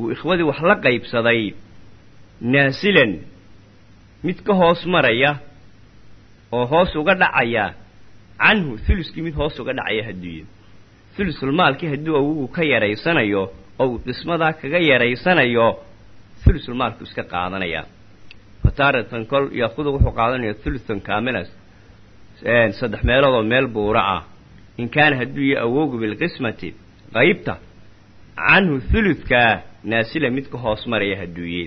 uu ikhwadii wax la qaybsaday naasilan mid ka hoos maraya oo hoos uga dhacaya canhu thuluskii mid hoos uga dhacaya hadduu yahay thulusulmaalkii hadduu awowgu ka yaraysanayo oo uu dhismadaa kaga yaraysanayo thulusulmaalku iska qaadanayaa fataaratan kol yaakudu wuxuu qaadanaya thuluthan kaamilas saddex meeloodoo meel buura ah in kaana hadduu yahay awowgu bilqismati qaybta canhu thuludkaa naasila mid ka hoos maraya hadduuye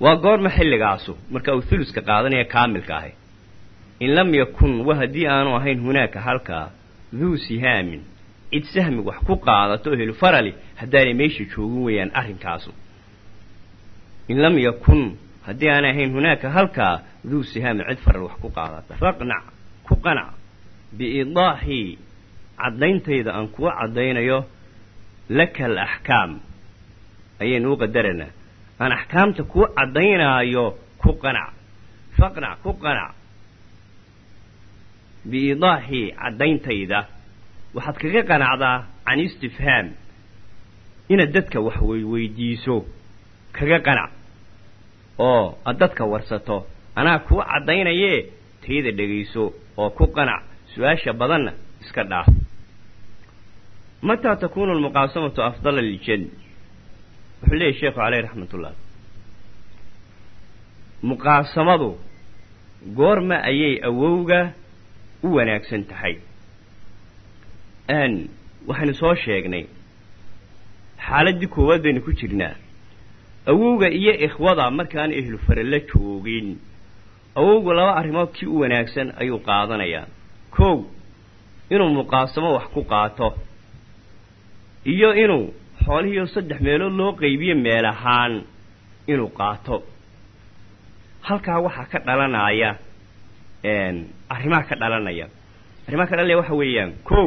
waa goorma xilligaasu. Marka uu thuluska qaadanaya kaamilka ahi in lam yakun wa haddii aanu ahayn hunaaka halkaa duu sihaamin. Cid sahmi wax ku qaadato oo helfarali haddaanay meesha joogin weeyaan arrinkaasu. In lam yakun haddii aanay ahayn hunaaka halkaa duu sihaamin cid faral wax ku qaadata. Faqnac ku qanac. Biidaaxii caddayntayda aan kuwa caddaynayo laka alaxkaam u qadaranaa aan axkaamta kuu caddaynaayo ku qanac faqnac ku qanac biidaaxii caddayntayda waxaad kaga qanacdaa can istifhaam inaad dadka wax weyweydiiso kaga qanac oo aad dadka warsato anaa kuu caddaynayee tayda dhegayso oo ku qanac su'aasha badanna iska dhaaf. Mataa takuunu almuqaasamatu afdala liljad wuxuu leeyahy sheekhu caleyh raxmat ullah muqaasamadu goorma ayay awowga u wanaagsan tahay. Waxaynu soo sheegnay. Xaaladdii koowaad baynu ku jirnaa. Awowga iyo ikhwada markaan ehlu fare la joogin. Awowgu laba arrimood kii u wanaagsan ayuu qaadanayaa. Kow inuu muqaasamo wax ku qaato. Iyo inuu xoolihiioo saddex meelood loo qaybiyo meel ahaan inuu qaato. Halkaa waxaa ka dhalanaya arrimaha ka dhalanaya. Arrimaha ka dhalanaya waxa weeyaan kow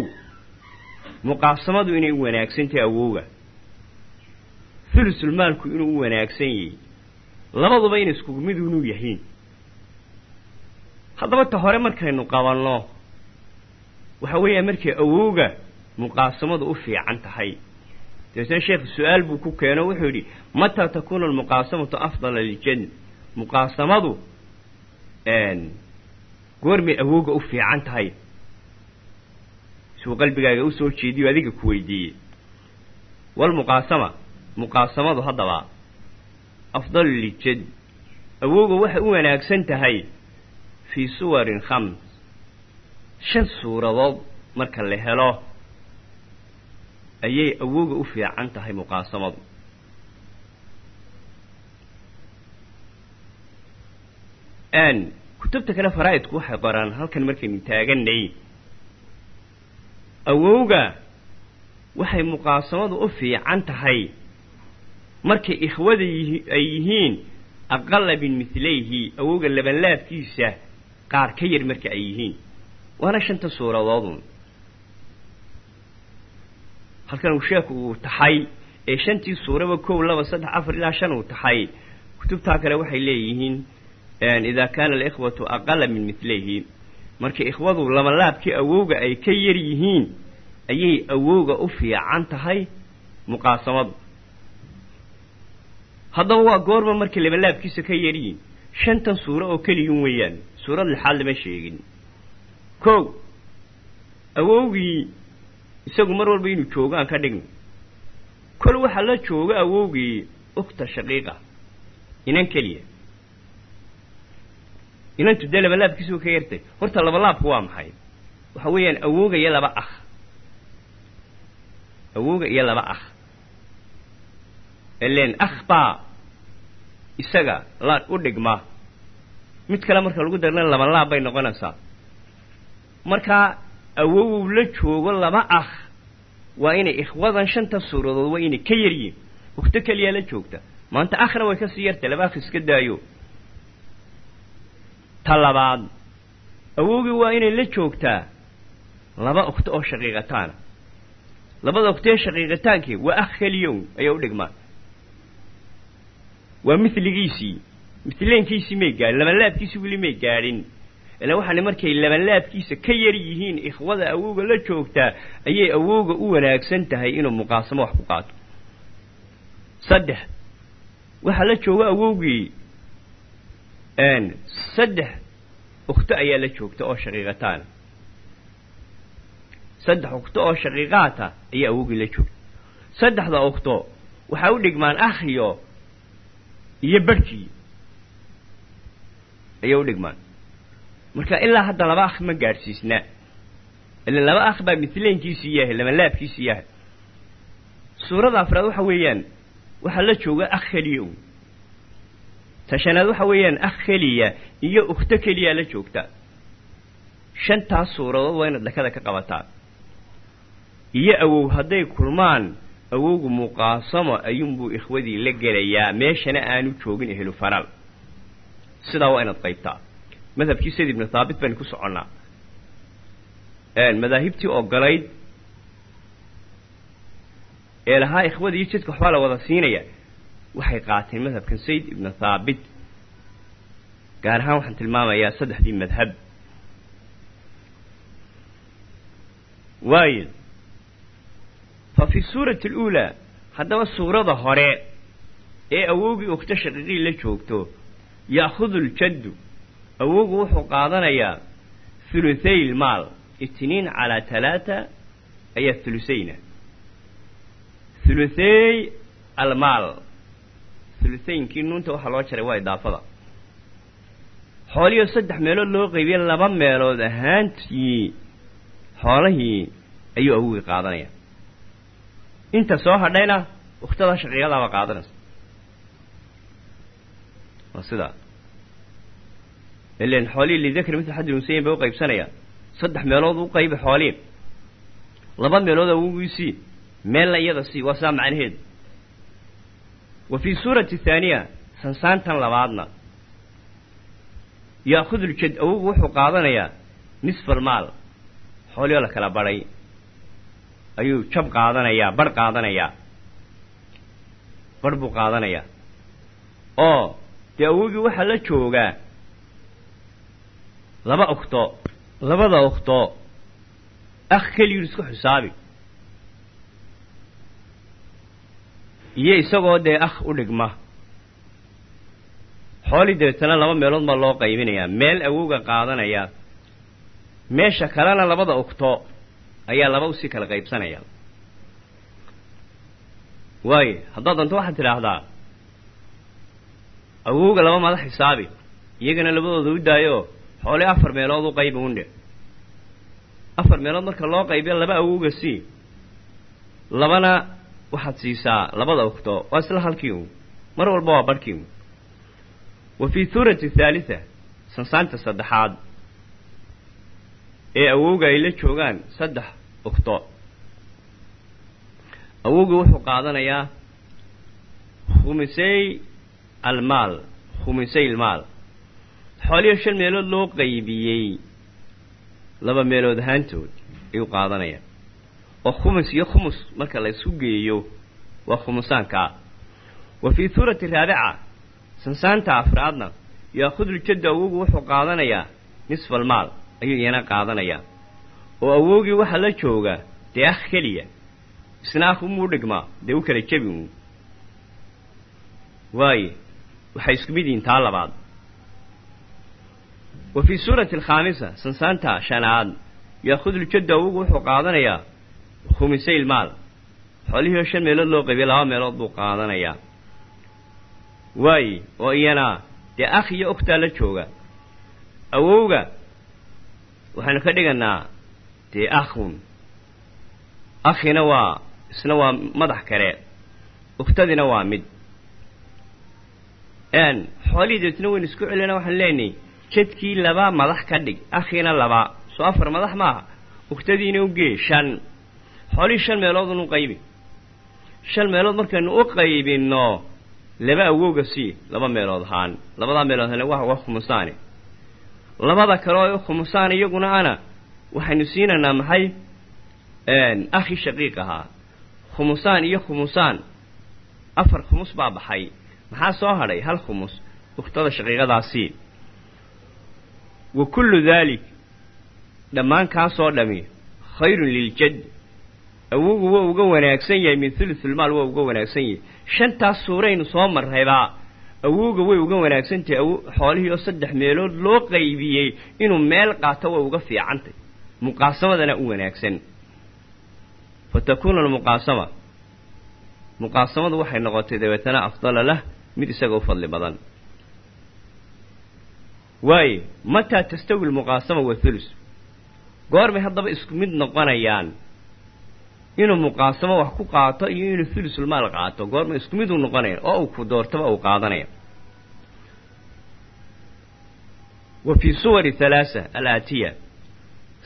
muqaasamadu inay u wanaagsan tahay awowga. Thulusulmaalku inuu u wanaagsan yahay. Labaduba inay iskugu mid inuu yahiin. Haddaba ta hore markaynu qabanno waxa weeyaan markay awowga muqaasamadu u fiican tahay dabeetna sheekhu su'aal buu ku keeno wuxuu yidhi mataa takuunu almuqaasamatu afdala liljad muqaasamadu goormay awowga u fiican tahay. Suu qalbigaaga u soo jeediyo adiga ku weydiiyey. Walmuqaasama muqaasamadu haddaba afdalu liljad awowga waxay u wanaagsan tahay fii suwarin khams shan suuradood marka ayay awowga u fiican tahay muqaasamadu kutubta kale faraa'idku waxay qoraan halkan markaynu taaganay awowga waxay muqaasamadu u fiican tahay markay ikhwada ay yihiin aqala min midlayhi awowga labanlaabkiisa qaar ka yar marka ay yihiin. Waana shanta suuradoodun halkan uu sheeku uu taxay ee shantii suuraba kow laba saddex afar ilaa shan uu taxay kutubtaa kale waxay leeyihiin idaa kaana alikhwatu aqala min midlayhi marka ikhwadu labalaabkii awowga ay ka yar yihiin ayay awowga u fiican tahay muqaasamadu haddaba waa goorma markay labalaabkiisa ka yaryiin shantan suuro oo keliyun weeyaan suurad lixaad lama sheegin. Kow awowgii isagu mar walba inuu joogo aan ka dhigno kol waxaa la jooga awowgii ukhta shaqiiqa inan keliya. Inantu dee labalaabkiisuu ka yartay. Horta labalaabku waa maxay? Waxa weeyaan awowga iyo laba akh. Awowga iyo laba akh. Ileen akh baa isaga la u dhigma. Mid kale marka lagu darna labalaab bay noqonaysaa. Markaa awow la joogo laba akh waa inay ikhwadan shanta suuradood waa inay ka yaryiin ukhto keliyaa la joogta. Maanta akhna way ka sii yartay laba akh iska daayo. Ta labaad awowgii waa inay la joogtaa laba ukhto oo shaqiiqataana. Labada ukhtoee shaqiiqataankii waa akh keliyown ayay u dhigmaan. Waa miligiisii mitleenkiisii may gaadhin labanlaabkiisii weli may gaadhin ilaa waxaana markay labanlaabkiisa ka yar yihiin ikhwada awowga la joogtaa ayay awowga u wanaagsan tahay inuu muqaasamo wax ku qaato. Saddex waxaa la jooga awowgii saddex ukhto ayaa la joogta oo shaqiiqataana saddex ukhto oo shaqiiqaata ayaa awowgii la joogta. Saddexda ukhto waxay u dhigmaan akhiyo iyo barhkii ayay u dhigmaan marka ilaa hadda laba akh ma gaadhsiisna ila laba akh baa mitleenkiisii yahay labanlaabkiisii yahay. Suurada afraad waxa weeyaan waxaa la jooga akh keliya un tashanaad waxa weeyaan akh keliya iyo ukhto keliyaa la joogta. Shantaas suuradood waa inaad dhakada ka qabataa. Iyo awow hadday kulmaan awowgu muqaasamo ayuunbuu ikhwadii la gelayaa meeshana aanu joogin ehlu faral. Sidaa waa inaad qaybtaa madhabkii sayd ibnu thaabit baynu ku soconnaa. Madaahibtii ogolayd ee lahaa ikhwada iyo jidka waxbaa la wada siinaya waxay qaateen madhabkan sayd ibnu thaabit gaar ahaan waxaan tilmaamayaa saddexdii madhab. Waayo fa fi suurati aluulaa haddaba suurada hore ee awowgii ogto shaqiiqii la joogto ya'khudu ljaddu awowgu wuxuu qaadanayaa thuluthay lmaal itniin calaa talaata ayaa thulusayna thuluthey almaal thuluthaynkii nuunta waxaa loo jaray waa idaafada. Xoolihii saddex meelood loo qeybiye laba meelood ahaantii xoolahii ayuu awowgii qaadanaya inta soo hadhayna ukhtada shaqiiqadaaba qaadanaysa waa ilan xoolihii lidakri mitl xadil unsayin bay u qaybsanayaan saddex meelood u qaybi xoolihii laba meelood awowgiisii meelna iyada sii waa sidaa macnaheedu wa fii suurati thaaniya sansaantan labaadna ya'khudu ljad awowgu wuxuu qaadanayaa nisfa almaal xoolihoo la kala badhay ayuu jab qaadanayaa barh qaadanayaa barh buu qaadanayaa oo dee awowgii waxaa la joogaa laba ukhto labada ukhto akh keliyun isku xisaabi. Iyo isagoo dee akh u dhigma. Xoolii dabeetana laba meelood baa loo qaybinayaa meel awowga qaadanaya. Meesha kalena labada ukhto ayaa laba u sii kala qaybsanaya. Waayo haddaad danto waxaad tidhaahdaa awowga laba mada xisaabi iyagana labadooda u daayo xoolii afar meelood u qaybi undhe afar meelood marka loo qaybiyo laba awowga sii labana waxaad siisaa labada ukhto waa isla halkii un mar walba waa barhkii wa fii suurati thaalitha sansaanta saddexaad ee awowga ay la joogaan saddex ukhto awowgii wuxuu qaadanayaa khumisay almaal khumisay almaal xooliyo shan meelood loo qaybiyey laba meelood ahaantood ayuu qaadanayaa oo khumus iyo khumus marka la isu geeyo waa khumusaankaa wa fii suurati raabica sansaanta afraadna yaakhudul-jaddu awowgu wuxuu qaadanayaa nisfa almaal ayuu iyana qaadanayaa oo awowgii waxaa la jooga dee akh keliya isna akh umuu dhigmaa dee u kala jebi uun waaye waxay isku mid yihiin taa labaad wa fii suurati alkhaamisa sansaanta shanaad. Yaakhud ljaddu awogu wuxuu qaadanayaa khumisay ilmaal. Xoolihii oo shan meelood loo qaybiyay laba meelood buu qaadanayaa. Waaye oo iyana dee akh iyo ukhtaa la jooga. Awowga waxaynu ka dhiganaa dee akhun. Akhina waa isna waa madax kale ukhtadina waa mid. Xoolihii deetna waynu isku celina waxaan leenahay jadkii laba madax ka dhig. Akhina laba. Soo afar madax maaha. Ukhtadiina ugee shan. Xoolihii shan meelood unu qaybi. Shan meelood markaynu u qaybinno laba awowga sii laba meelood ahaan labadaa meelood hane waa waa khumusaane. Labada kale oo khumusaan iyaguna ana waxaynu siinaynaa maxay? Akhi shaqiiq ahaa. Khumusaan iyo khumusaan. Afar khumus baa baxay. Maxaa soo hadhay? Hal khumus. Ukhtada shaqiiqadaasii wa kullu daalik dhammaan kaasoo dhami. Khayrun liljad awogu waa uga wanaagsan yahay min thuluthulmaal waa uga wanaagsan yahay. Shantaas suuraynu soo marraybaa awowga way uga wanaagsantahay awo xoolihii oo saddex meelood loo qaybiyey inuu meel qaato way uga fiicantay muqaasamadana u wanaagsan. Fa takuunu almuqaasama. Muqaasamadu waxay noqotay dabeetana afdala lah mid isaga u fadli badan waaye mataa tastawi lmuqaasama wathulus goormay haddaba isku mid noqonayaan. Inuu muqaasamo wax ku qaato iyo inuu thulusulmaal qaato goorma isku mid u noqonaya oo uu ku doortaba uu qaadanaya wa fii suwari halaasa alaatiya.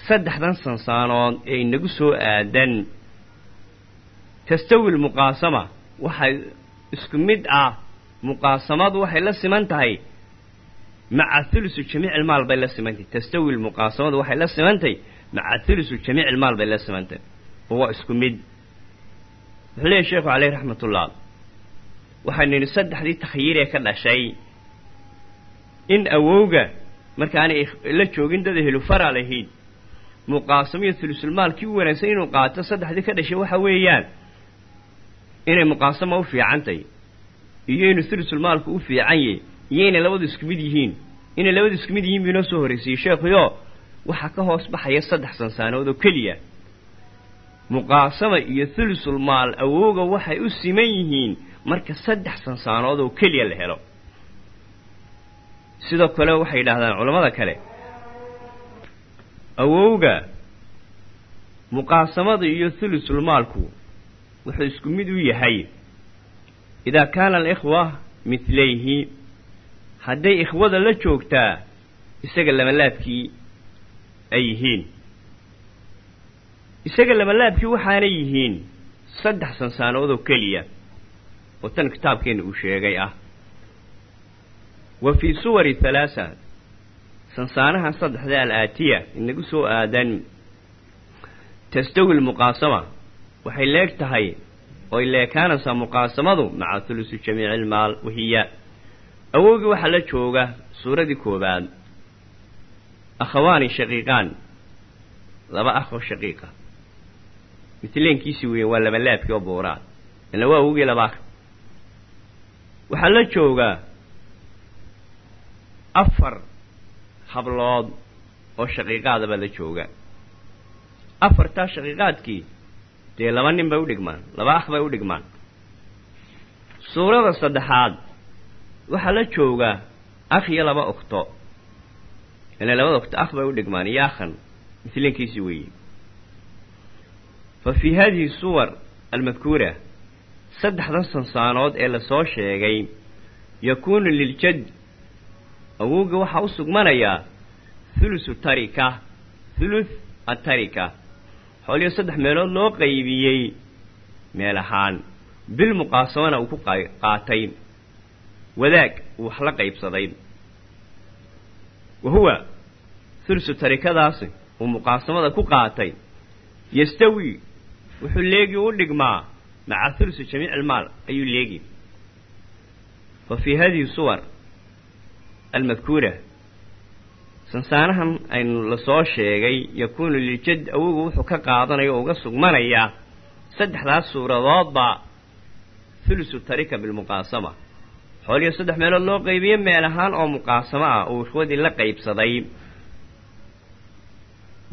Saddexdan sansaanood ee inagu soo aadan. Tastawi lmuqaasama waxay isku mid ah. Muqaasamadu waxay la siman tahay maca thulusu jamiic ilmaal bay la simantahay tastawi lmuqaasamadu waxay la simantahay maca thulusu jamiic ilmaal bay la simantahay oo waa isku mid. Wuxuu leeyahy sheekhu caleyh raxmatullah waxaynu nidhi saddexdii takhyiir ee ka dhashay in awowga markaanay la joogin dad helufara lahayd muqaasamo iyo thulusulmaalkii u wanaagsan inuu qaato saddexdii ka dhashay waxa weeyaan inay muqaasama u fiicantahy iyo inuu thulusulmaalku u fiican yahy iyo inay labadu isku mid yihiin. Inay labadu isku mid yihiin buu inoo soo horraysiiyey sheekhuyo waxaa ka hoos baxaya saddex sansaanood oo keliya. Muqaasama iyo thulusulmaal awowga waxay u siman yihiin marka saddex sansaanood oo keliya la helo. Sidoo kale waxay yidhaahdaan culammada kale awowga muqaasamada iyo thulusulmaalku wuxuu isku mid u yahay. Idaa kaana alikhwa midlayhi hadday ikhwada la joogtaa isaga lamalaabkii ay yihiin. Isaga lamalaabkii waxaanay yihiin saddex sansaanood oo keliya oo tan kitaabkeenna uu sheegay ah. Wa fii suwari halaasa sansaanaha saddexda al-aatiya inagu soo aadan tastawi lmuqaasama waxay leeg tahay oy leekaanaysaa muqaasamadu maca thulusu jamiici ilmaal wahiya awowgii waxaa la jooga suuradii koowaad. Akhawaani shaqiiqaan. Laba akh oo shaqiiqa. Mitleenkiisii weeye waa labalaabkii oo buuraad ila waa awogii laba akh. Waxaa la joogaa afar hablood oo shaqiiqaadaba la jooga. Afartaa shaqiiqaadkii dee laba nin bay u dhigmaan laba akh bay u dhigmaan. Suurada saddexaad waxaa la joogaa akh iyo laba ogto ila labada ogto akh bay u dhigmaan iyo akhan mitleenkiisii weeye. Fa fii hadihi suwar almadkuura saddexdan sansaanood ee la soo sheegay yakuunu liljad awowga waxaa u sugmanayaa thulusu tarika thuluth atarika xooliyo saddex meelood loo qaybiyey meel ahaan bil muqaasamana uu ku qaatay wadaag wax la qaybsaday. Wa huwa thulusu tarikadaasi uu muqaasamada ku qaatay. Yastawi wuxuu leegi u dhigmaa maca thulusu jamiic ilmaal ayuu leegi. Fa fii hadihi suwar almadkuura sansaanahan aynu la soo sheegay yakuunu liljad awowga wuxuu ka qaadanayo oo uga sugmanayaa saddexdaas suuradoodba thulusu tarika bilmuqaasama xooliyo saddex meelood loo qaybiye meel ahaan oo muqaasamo ah uu ikhwadii la qaybsaday.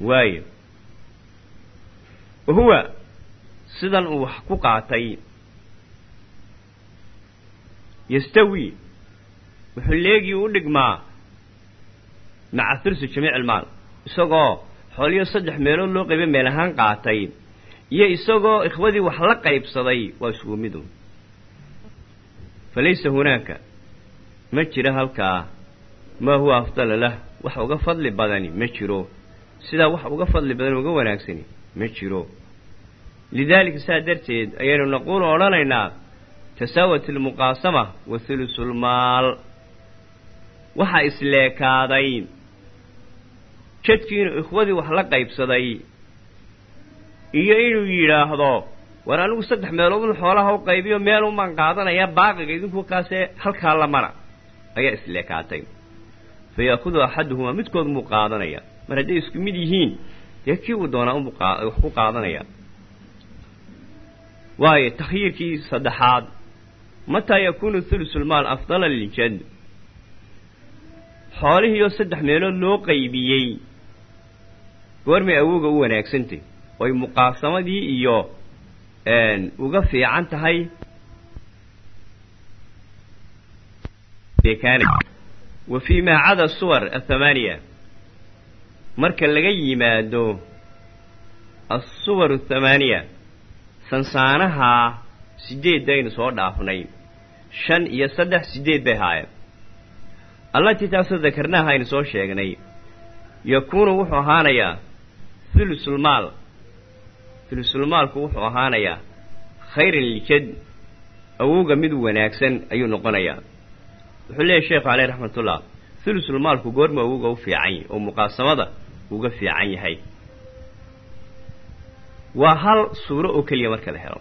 Waayo. Wahuwa sidan uu wax ku qaatay. Yastawi wuxuu leegii u dhigmaa maca thulusu jamiic ilmaal isagoo xooliyo saddex meelood loo qaybiye meel ahaan qaatay iyo isagoo ikhwadii wax la qaybsaday waa isugu midu falaysa hunaaka ma jiro halkaa maa huwa afdala lah wax uga fadli badani ma jiro sidaa wax uga fadli badan uga wanaagsani ma jiro lidaalika saa darteed ayaynu naquulu odhanaynaa tasaawat almuqaasama wa thulusulmaal waxaa isleekaaday jadkii inuu ikhwadii wax la qaybsaday iyo inuu yidhaahdo war anigu saddex meeloodun xoolaha u qaybiyo meel unbaan qaadanayaa baaqiga idinku kaasee halkaa la mara. Ayaa isleekaatay fa yaakudu axaduhumaa midkood muu qaadanaya. Mar hadday isku mid yihiin dee kii uu doonaa unbuu wax ku qaadanaya? Waayo takhyiirkii saddexaad mataa yakuunu thulusulmaal afdala liljad. Xoolihiioo saddex meelood loo qaybiyey goormay awowga u wanaagsantay oy muqaasamadii iyo uga fiican tahay? Wa fii maa cada suwar athamaaniya. Marka laga yimaado asuwar athamaaniya sansaanaha sideeddaynu soo dhaafnay. Shan iyo saddex sideed bay haayeen. Allatii taasoo dakarnaaha aynu soo sheegnay. Yakuunu wuxuu ahaanayaa thulusulmaal thulusulmaalku wuxuu ahaanayaa khayran liljad awowga mid wanaagsan ayuu noqonayaa wuxuu leeyahy sheekhu caleyh raxmatullah thulusulmaalku goorma awowga u fiican oo muqaasamada uga fiican yahay. Waa hal suuro oo keliya marka la helo